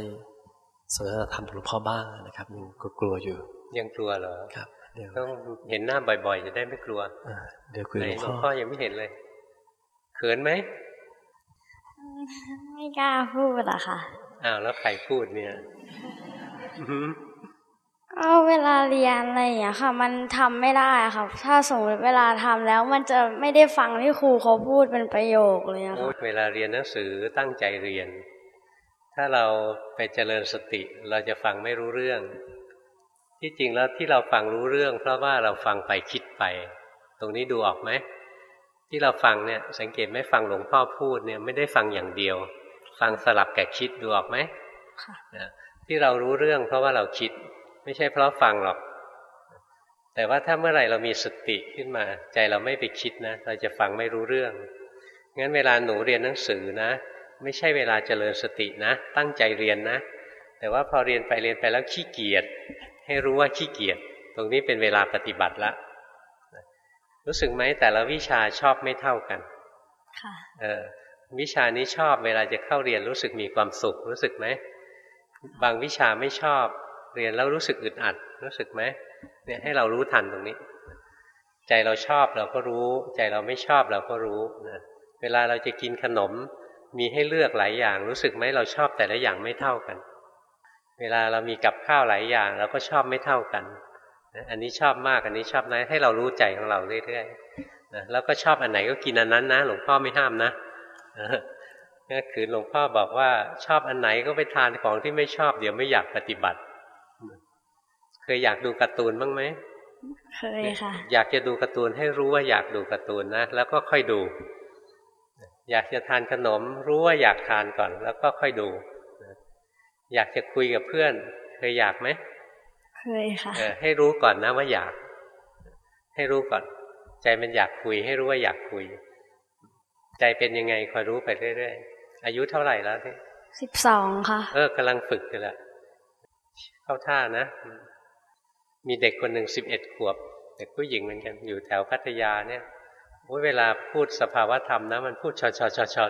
สนทนาธรรมหลวงพ่อบ้างนะครับยังกลัวอยู่ ยังกลัวเหรอครับเดี๋ยวต้องเห็นหน้าบ่อยๆ จะได้ไม่กลัวเดี๋ยวคุยหลวงพ่อพ่อยังไม่เห็นเลย เขินไหม ไม่กล้าพูดอะค่ะอ้าวแล้วใครพูดเนี่ยก็เวลาเรียนอะไรอย่างเงี้ยค่ะ มันทำไม่ได้ค่ะ ถ้าสมมติเวลาทำแล้วมันจะไม่ได้ฟังที่ครูเขาพูดเป็นประโยคเลยค่ะเวลาเรียนหนังสือตั้งใจเรียน ถ้าเราไปเจริญสติเราจะฟังไม่รู้เรื่อง ที่จริงแล้วที่เราฟังรู้เรื่อง เพราะว่าเราฟังไปคิดไป ตรงนี้ดูออกไหม ที่เราฟังเนี่ย สังเกตไหมฟังหลวงพ่อพูดเนี่ยไม่ได้ฟังอย่างเดียว ฟังสลับแกคิดดูออกไหมค่ะที่เรารู้เรื่องเพราะว่าเราคิด ไม่ใช่เพราะฟังหรอก แต่ว่าถ้าเมื่อไหร่เรามีสติขึ้นมา ใจเราไม่ไปคิดนะ เราจะฟังไม่รู้เรื่อง งั้นเวลาหนูเรียนหนังสือนะ ไม่ใช่เวลาเจริญสตินะ ตั้งใจเรียนนะ แต่ว่าพอเรียนไปเรียนไปแล้วขี้เกียจให้รู้ว่าขี้เกียจตรงนี้เป็นเวลาปฏิบัติละ รู้สึกไหมแต่ละวิชาชอบไม่เท่ากันค่ะเออวิชานี้ชอบเวลาจะเข้าเรียนรู้สึกมีความสุข รู้สึกไหมบางวิชาไม่ชอบเรียนแล้วรู้สึกอึดอัด รู้สึกไหมเนี่ยให้เรารู้ทันตรงนี้ ใจเราชอบเราก็รู้ ใจเราไม่ชอบเราก็รู้นะเวลาเราจะกินขนม มีให้เลือกหลายอย่าง รู้สึกไหมเราชอบแต่ละอย่างไม่เท่ากัน เวลาเรามีกับข้าวหลายอย่าง เราก็ชอบไม่เท่ากัน อันนี้ชอบมากอันนี้ชอบน้อยให้เรารู้ใจของเราเรื่อยๆนะแล้วก็ชอบอันไหนก็กินอันนั้นนะหลวงพ่อไม่ห้ามนะก็คือหลวงพ่อบอกว่าชอบอันไหนก็ไปทานของที่ไม่ชอบเดี๋ยวไม่อยากปฏิบัติ เคยอยากดูการ์ตูนบ้างไหมเคยค่ะ อยากจะดูการ์ตูนให้รู้ว่าอยากดูการ์ตูนนะแล้วก็ค่อยดู อยากจะทานขนม รู้ว่าอยากทานก่อน แล้วก็ค่อยดู อยากจะคุยกับเพื่อน เคยอยากไหม เคยค่ะให้รู้ก่อนนะว่าอยาก ให้รู้ก่อน ใจมันอยากคุย ให้รู้ว่าอยากคุย ใจเป็นยังไงคอยรู้ไปเรื่อยๆอายุเท่าไหร่แล้วที่สิบสองค่ะ เออกำลังฝึกกันแหละเข้าท่านะ มีเด็กคนหนึ่งสิบเอ็ดขวบ เด็กผู้หญิงเหมือนกันอยู่แถวพัทยาเนี่ยเวลาพูดสภาวะธรรมนะ มันพูดชอชอชอชอ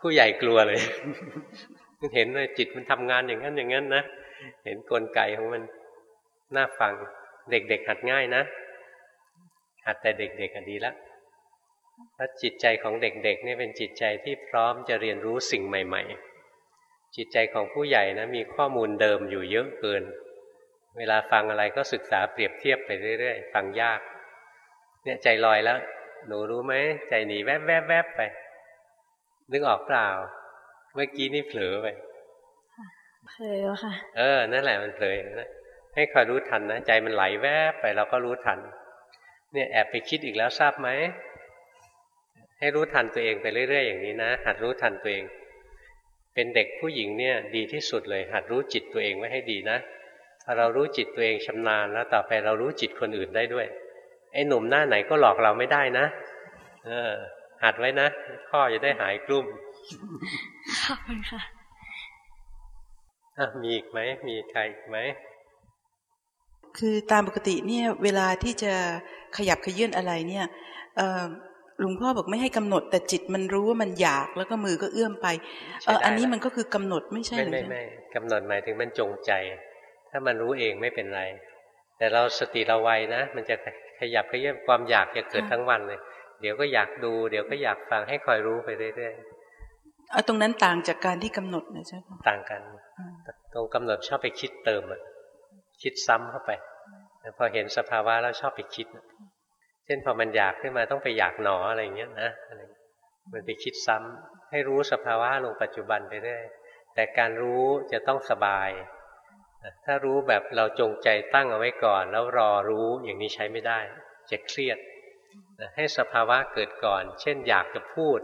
ผู้ใหญ่กลัวเลยเห็นเลยจิตมันทำงานอย่างนั้นอย่างนั้นนะ เห็นกลไกของมัน น่าฟังเด็กๆหัดง่ายนะ หัดแต่เด็กๆดีแล้วเพราะจิตใจของเด็กๆนี่เป็นจิตใจที่พร้อมจะเรียนรู้สิ่งใหม่ ๆ จิตใจของผู้ใหญ่นะมีข้อมูลเดิมอยู่เยอะเกิน เวลาฟังอะไรก็ศึกษาเปรียบเทียบไปเรื่อยๆ ฟังยาก เนี่ยใจลอยแล้ว หนูรู้ไหมใจหนีแวบแวบแวบไปนึกออกเปล่า เมื่อกี้นี่เผลอไปเผลอค่ะ เออ นั่นแหละมันเผลอนะ ให้คอยรู้ทันนะใจมันไหลแวบไปเราก็รู้ทัน เนี่ยแอบไปคิดอีกแล้วทราบไหมให้รู้ทันตัวเองไปเรื่อย ๆ อย่างนี้นะ หัดรู้ทันตัวเอง เป็นเด็กผู้หญิงเนี่ยดีที่สุดเลย หัดรู้จิตตัวเองไว้ให้ดีนะพอเรารู้จิตตัวเองชำนาญแล้วต่อไปเรารู้จิตคนอื่นได้ด้วย ไอ้หนุ่มหน้าไหนก็หลอกเราไม่ได้นะ เออ หัดไว้นะข้อจะได้หายกลุ้มขอบคุณค่ะมีอีกไหมมีใครอีกไหม คือตามปกติเนี่ยเวลาที่จะขยับขยื่นอะไรเนี่ยหลวงพ่อบอกไม่ให้กำหนดแต่จิตมันรู้ว่ามันอยากแล้วก็มือก็เอื้อมไปอันนี้มันก็คือกำหนดไม่ใช่หรือไม่ไม่กำหนดหมายถึงมันจงใจ ถ้ามันรู้เองไม่เป็นไร แต่เราสติเราไวนะ มันจะขยับขยื่นความอยากจะเกิดทั้งวันเลย เดี๋ยวก็อยากดูเดี๋ยวก็อยากฟังให้คอยรู้ไปเรื่อยๆเอาตรงนั้นต่างจากการที่กำหนดนะใช่ไหมต่างกัน ตรงกำหนดชอบไปคิดเติมอะ คิดซ้ำเข้าไปพอเห็นสภาวะแล้วชอบไปคิด เช่นพอมันอยากขึ้นมาต้องไปอยากหนออะไรอย่างเงี้ยนะอะไรมันไปคิดซ้ำให้รู้สภาวะลงปัจจุบันไปเรื่อยแต่การรู้จะต้องสบาย ถ้ารู้แบบเราจงใจตั้งเอาไว้ก่อน แล้วรอรู้อย่างนี้ใช้ไม่ได้ จะเครียด ให้สภาวะเกิดก่อน เช่น อยากจะพูด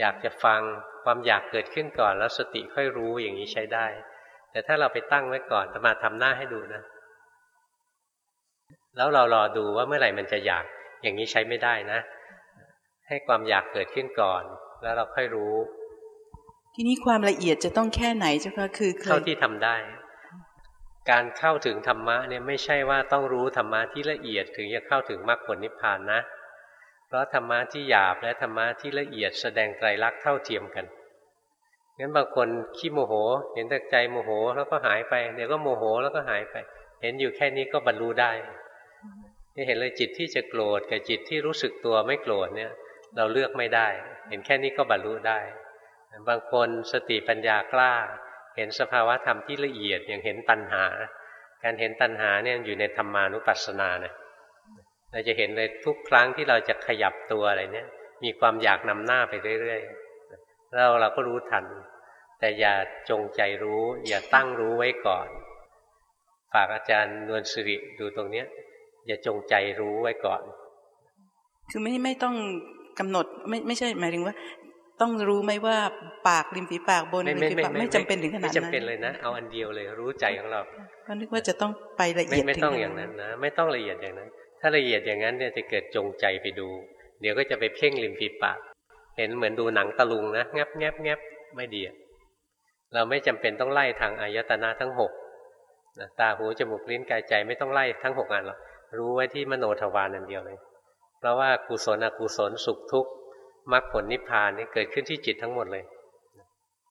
อยากจะฟังความอยากเกิดขึ้นก่อน แล้วสติค่อยรู้อย่างนี้ใช้ได้ แต่ถ้าเราไปตั้งไว้ก่อนจะมาทำหน้าให้ดูนะ แล้วเรารอดูว่าเมื่อไหร่มันจะอยากอย่างนี้ใช้ไม่ได้นะ ให้ความอยากเกิดขึ้นก่อน แล้วเราค่อยรู้ ทีนี้ความละเอียดจะต้องแค่ไหนเจ้าคะคือเท่าที่ทำได้ การเข้าถึงธรรมะเนี่ยไม่ใช่ว่าต้องรู้ธรรมะที่ละเอียดถึงจะเข้าถึงมรรคผลนิพพานนะ เพราะธรรมะที่หยาบและธรรมะที่ละเอียดแสดงไตรลักษณ์เท่าเทียมกันงั้นบางคนขี้โมโห เห็นแต่ใจโมโหแล้วก็หายไปเดี๋ยวก็โมโหแล้วก็หายไป เห็นอยู่แค่นี้ก็บรรลุได้ ที่เห็นเลยจิตที่จะโกรธกับจิตที่รู้สึกตัวไม่โกรธเนี่ย เราเลือกไม่ได้ เห็นแค่นี้ก็บรรลุได้ บางคนสติปัญญากล้า เห็นสภาวะธรรมที่ละเอียดอย่างเห็นตัณหา การเห็นตัณหาเนี่ยอยู่ในธรรมานุปัสสนานะเราจะเห็นเลยทุกครั้งที่เราจะขยับตัวอะไรเนี่ย มีความอยากนำหน้าไปเรื่อยๆเราเราก็รู้ทัน แต่อย่าจงใจรู้ อย่าตั้งรู้ไว้ก่อน ฝากอาจารย์นวลสิริดูตรงเนี้ย อย่าจงใจรู้ไว้ก่อน คือไม่ไม่ต้องกำหนดไม่ไม่ใช่หมายถึงว่า ต้องรู้ไหมว่าปากริมฝีปากบนริมฝีปากไม่จำเป็นถึงขนาดนั้นไม่จำเป็นเลยนะเอาอันเดียวเลยรู้ใจของเราก็นึกว่าจะต้องไปละเอียดไม่ต้องอย่างนั้นนะ ไม่ต้องละเอียดอย่างนั้น ถ้าละเอียดอย่างนั้นเนี่ยจะเกิดจงใจไปดู เดี๋ยวก็จะไปเพ่งริมฝีปาก เห็นเหมือนดูหนังตะลุงนะแงบแงบแงบไม่ดีเราไม่จำเป็นต้องไล่ทางอายตนะทั้งหกตาหูจมูกลิ้นกายใจไม่ต้องไล่ทั้งหกอันหรอก รู้ไว้ที่มโนทวารนันเดียวเลย เพราะว่ากุศลอกุศลสุขทุกข์มรรคผลนิพพานนี่เกิดขึ้นที่จิตทั้งหมดเลย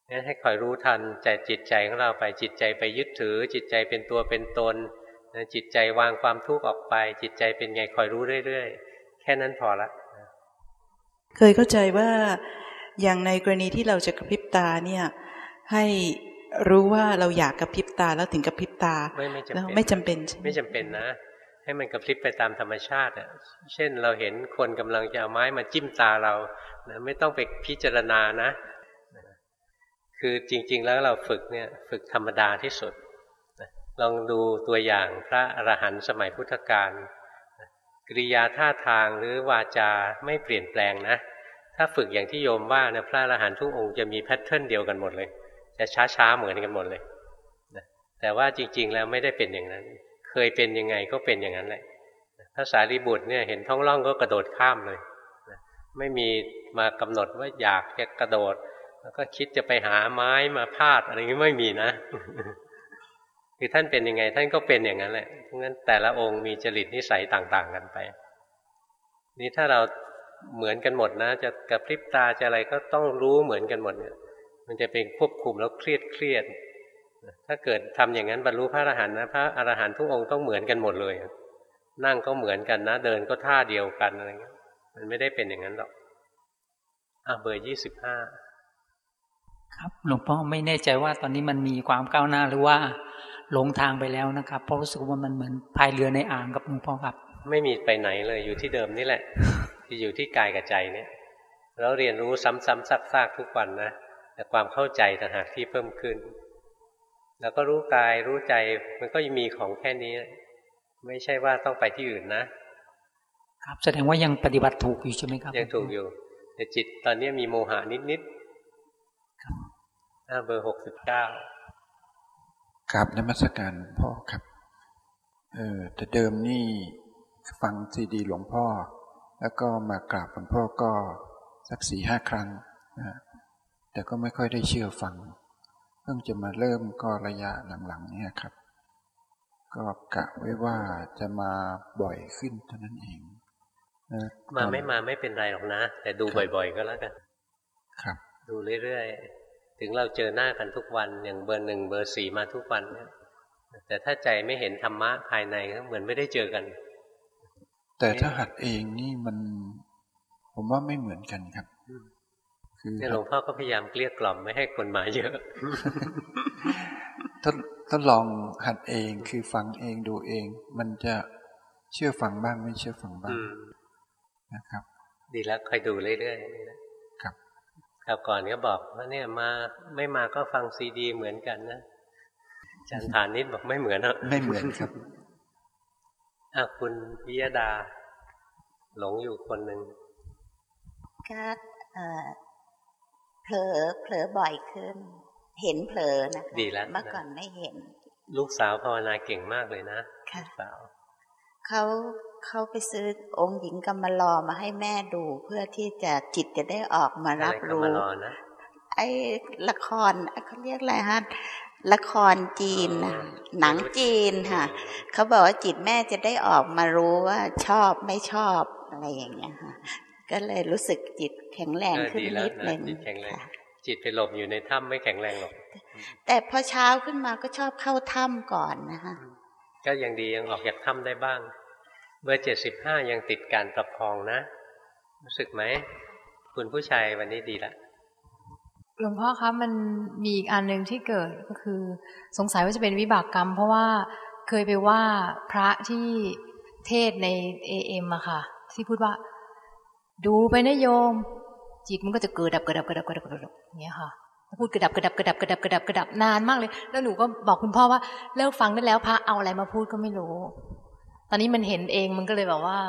งั้นให้คอยรู้ทันใจจิตใจของเราไปจิตใจไปยึดถือ จิตใจเป็นตัวเป็นตนจิตใจวางความทุกข์ออกไป จิตใจเป็นไงคอยรู้เรื่อยๆ แค่นั้นพอละเคยเข้าใจว่าอย่างในกรณีที่เราจะกระพริบตาเนี่ย ให้รู้ว่าเราอยากกระพริบตาแล้วถึงกระพริบตาไม่ไม่จำเป็นไม่จำเป็นไม่จำเป็นนะ ให้มันกระพริบไปตามธรรมชาติอะเช่นเราเห็นคนกำลังจะเอาไม้มาจิ้มตาเรานะไม่ต้องไปพิจารณานะ คือจริง ๆ แล้วเราฝึกเนี่ยฝึกธรรมดาที่สุดลองดูตัวอย่างพระอรหันต์สมัยพุทธกาลกริยาท่าทางหรือวาจาไม่เปลี่ยนแปลงนะ ถ้าฝึกอย่างที่โยมว่าเนี่ยพระอรหันต์ทุกองค์จะมีแพทเทิร์นเดียวกันหมดเลย จะช้าๆเหมือนกันหมดเลยแต่ว่าจริง ๆ แล้วไม่ได้เป็นอย่างนั้น เคยเป็นยังไงก็เป็นอย่างนั้นแหละพระสารีบุตรเนี่ยเห็นท้องร่องก็กระโดดข้ามเลยไม่มีมากำหนดว่าอยากจะกระโดด แล้วก็คิดจะไปหาไม้มาพาดอะไรนี้ไม่มีนะคือท่านเป็นยังไง ท่านก็เป็นอย่างนั้นแหละเพราะงั้นแต่ละองค์มีจริตนิสัยต่าง ๆ กันไป นี่ถ้าเราเหมือนกันหมดนะ จะกระพริบตาจะอะไรก็ต้องรู้เหมือนกันหมดเนี่ยมันจะเป็นควบคุมแล้วเครียดเครียด ถ้าเกิดทำอย่างนั้นบรรลุพระอรหันต์นะพระอรหันต์ทุกองค์ต้องเหมือนกันหมดเลย นั่งก็เหมือนกันนะ เดินก็ท่าเดียวกันอะไรเงี้ยมันไม่ได้เป็นอย่างนั้นหรอกอะเบอร์ยี่สิบห้าครับหลวงพ่อไม่แน่ใจว่าตอนนี้มันมีความก้าวหน้าหรือว่าหลงทางไปแล้วนะครับเพราะรู้สึกว่ามันเหมือนพายเรือในอ่างกับหลวงพ่อครับ ไม่มีไปไหนเลยอยู่ที่เดิมนี่แหละที่อยู่ที่กายกับใจเนี่ยเราเรียนรู้ซ้ำๆซักๆทุกวันนะแต่ความเข้าใจต่างหากที่เพิ่มขึ้น แล้วก็รู้กายรู้ใจมันก็มีของแค่นี้ ไม่ใช่ว่าต้องไปที่อื่นนะ ครับแสดงว่ายังปฏิบัติถูกอยู่ใช่ไหมครับ ยังถูกอยู่ แต่จิตตอนนี้มีโมหะนิดๆครับเบอร์หกสิบเก้ากราบนมัสการพ่อครับ เออแต่เดิมนี่ฟังซีดีหลวงพ่อ แล้วก็มากราบหลวงพ่อก็สักสี่ห้าครั้งนะแต่ก็ไม่ค่อยได้เชื่อฟังเพิ่งจะมาเริ่มก็ระยะหลังๆ เนี่ยครับ ก็กะไว้ว่าจะมาบ่อยขึ้นเท่านั้นเองมาไม่มาไม่เป็นไรหรอกนะ แต่ดูบ่อย ๆ ก็แล้วกัน ครับ ดูเรื่อยๆ ถึงเราเจอหน้ากันทุกวันอย่างเบอร์หนึ่งเบอร์สี่มาทุกวันเนี่ยแต่ถ้าใจไม่เห็นธรรมะภายในก็เหมือนไม่ได้เจอกัน แต่ถ้าหัดเองนี่มัน ผมว่าไม่เหมือนกันครับคือ หลวงพ่อก็พยายามเกลี้ยกล่อมไม่ให้คนมาเยอะถ้าถ้าลองหัดเองคือฟังเองดูเอง มันจะเชื่อฟังบ้างไม่เชื่อฟังบ้างนะครับ ดีแล้วคอยดูเรื่อยๆคราวก่อนก็บอกว่าเนี่ยมาไม่มาก็ฟังซีดี เหมือนกันนะจันฐานนิดบอกไม่เหมือนอะไม่เหมือนครับอะคุณพิยดา หลงอยู่คนหนึ่งก็เผลอเผลอบ่อยขึ้น เห็นเผลอนะดีแล้วเมื่อก่อนไม่เห็น ลูกสาวภาวนาเก่งมากเลยนะค่ะสาวเขาเขาไปซื้อองค์หญิงกำมารอมาให้แม่ดูเพื่อที่จะจิตจะได้ออกมารับรู้ไอ้ละครเขาเรียกอะไรฮะละครจีนหนังจีนค่ะเขาบอกว่าจิตแม่จะได้ออกมารู้ว่าชอบไม่ชอบอะไรอย่างเงี้ยค่ะ ก็เลยรู้สึกจิตแข็งแรงขึ้นนิดนึงจิตแข็งแรงจิตไปหลบอยู่ในถ้ำไม่แข็งแรงหรอก แต่พอเช้าขึ้นมาก็ชอบเข้าถ้ำก่อนนะคะก็ยังดียังออกจากถ้ำได้บ้าง เบอร์เจ็ดสิบห้ายังติดการประคองนะ รู้สึกไหม คุณผู้ชายวันนี้ดีแล้วหลวงพ่อครับมันมีอีกอันหนึ่งที่เกิดก็คือ สงสัยว่าจะเป็นวิบากกรรม เพราะว่าเคยไปว่าพระที่เทศในเอเอ็มอะค่ะ ที่พูดว่า ดูไปนะโยม จิตมันก็จะเกิดดับเกิดดับเกิดดับเกิดดับเกิดดับอย่างเงี้ยค่ะพูดกระดับกระดับกระดับกระดับกระดับกระดับนานมากเลย แล้วหนูก็บอกคุณพ่อว่าเลิกฟังได้แล้วพระเอาอะไรมาพูดก็ไม่รู้ ตอนนี้มันเห็นเองมันก็เลยแบบว่า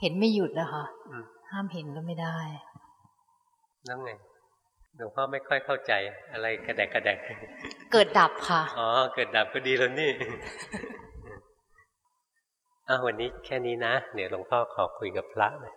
เห็นไม่หยุดนะคะห้ามเห็นก็ไม่ได้นั่งไงหลวงพ่อไม่ค่อยเข้าใจอะไรกระแดกกระแดกเกิดดับค่ะอ๋อเกิดดับก็ดีแล้วนี่อะวันนี้แค่นี้นะเดี๋ยวหลวงพ่อขอคุยกับพระหน่อย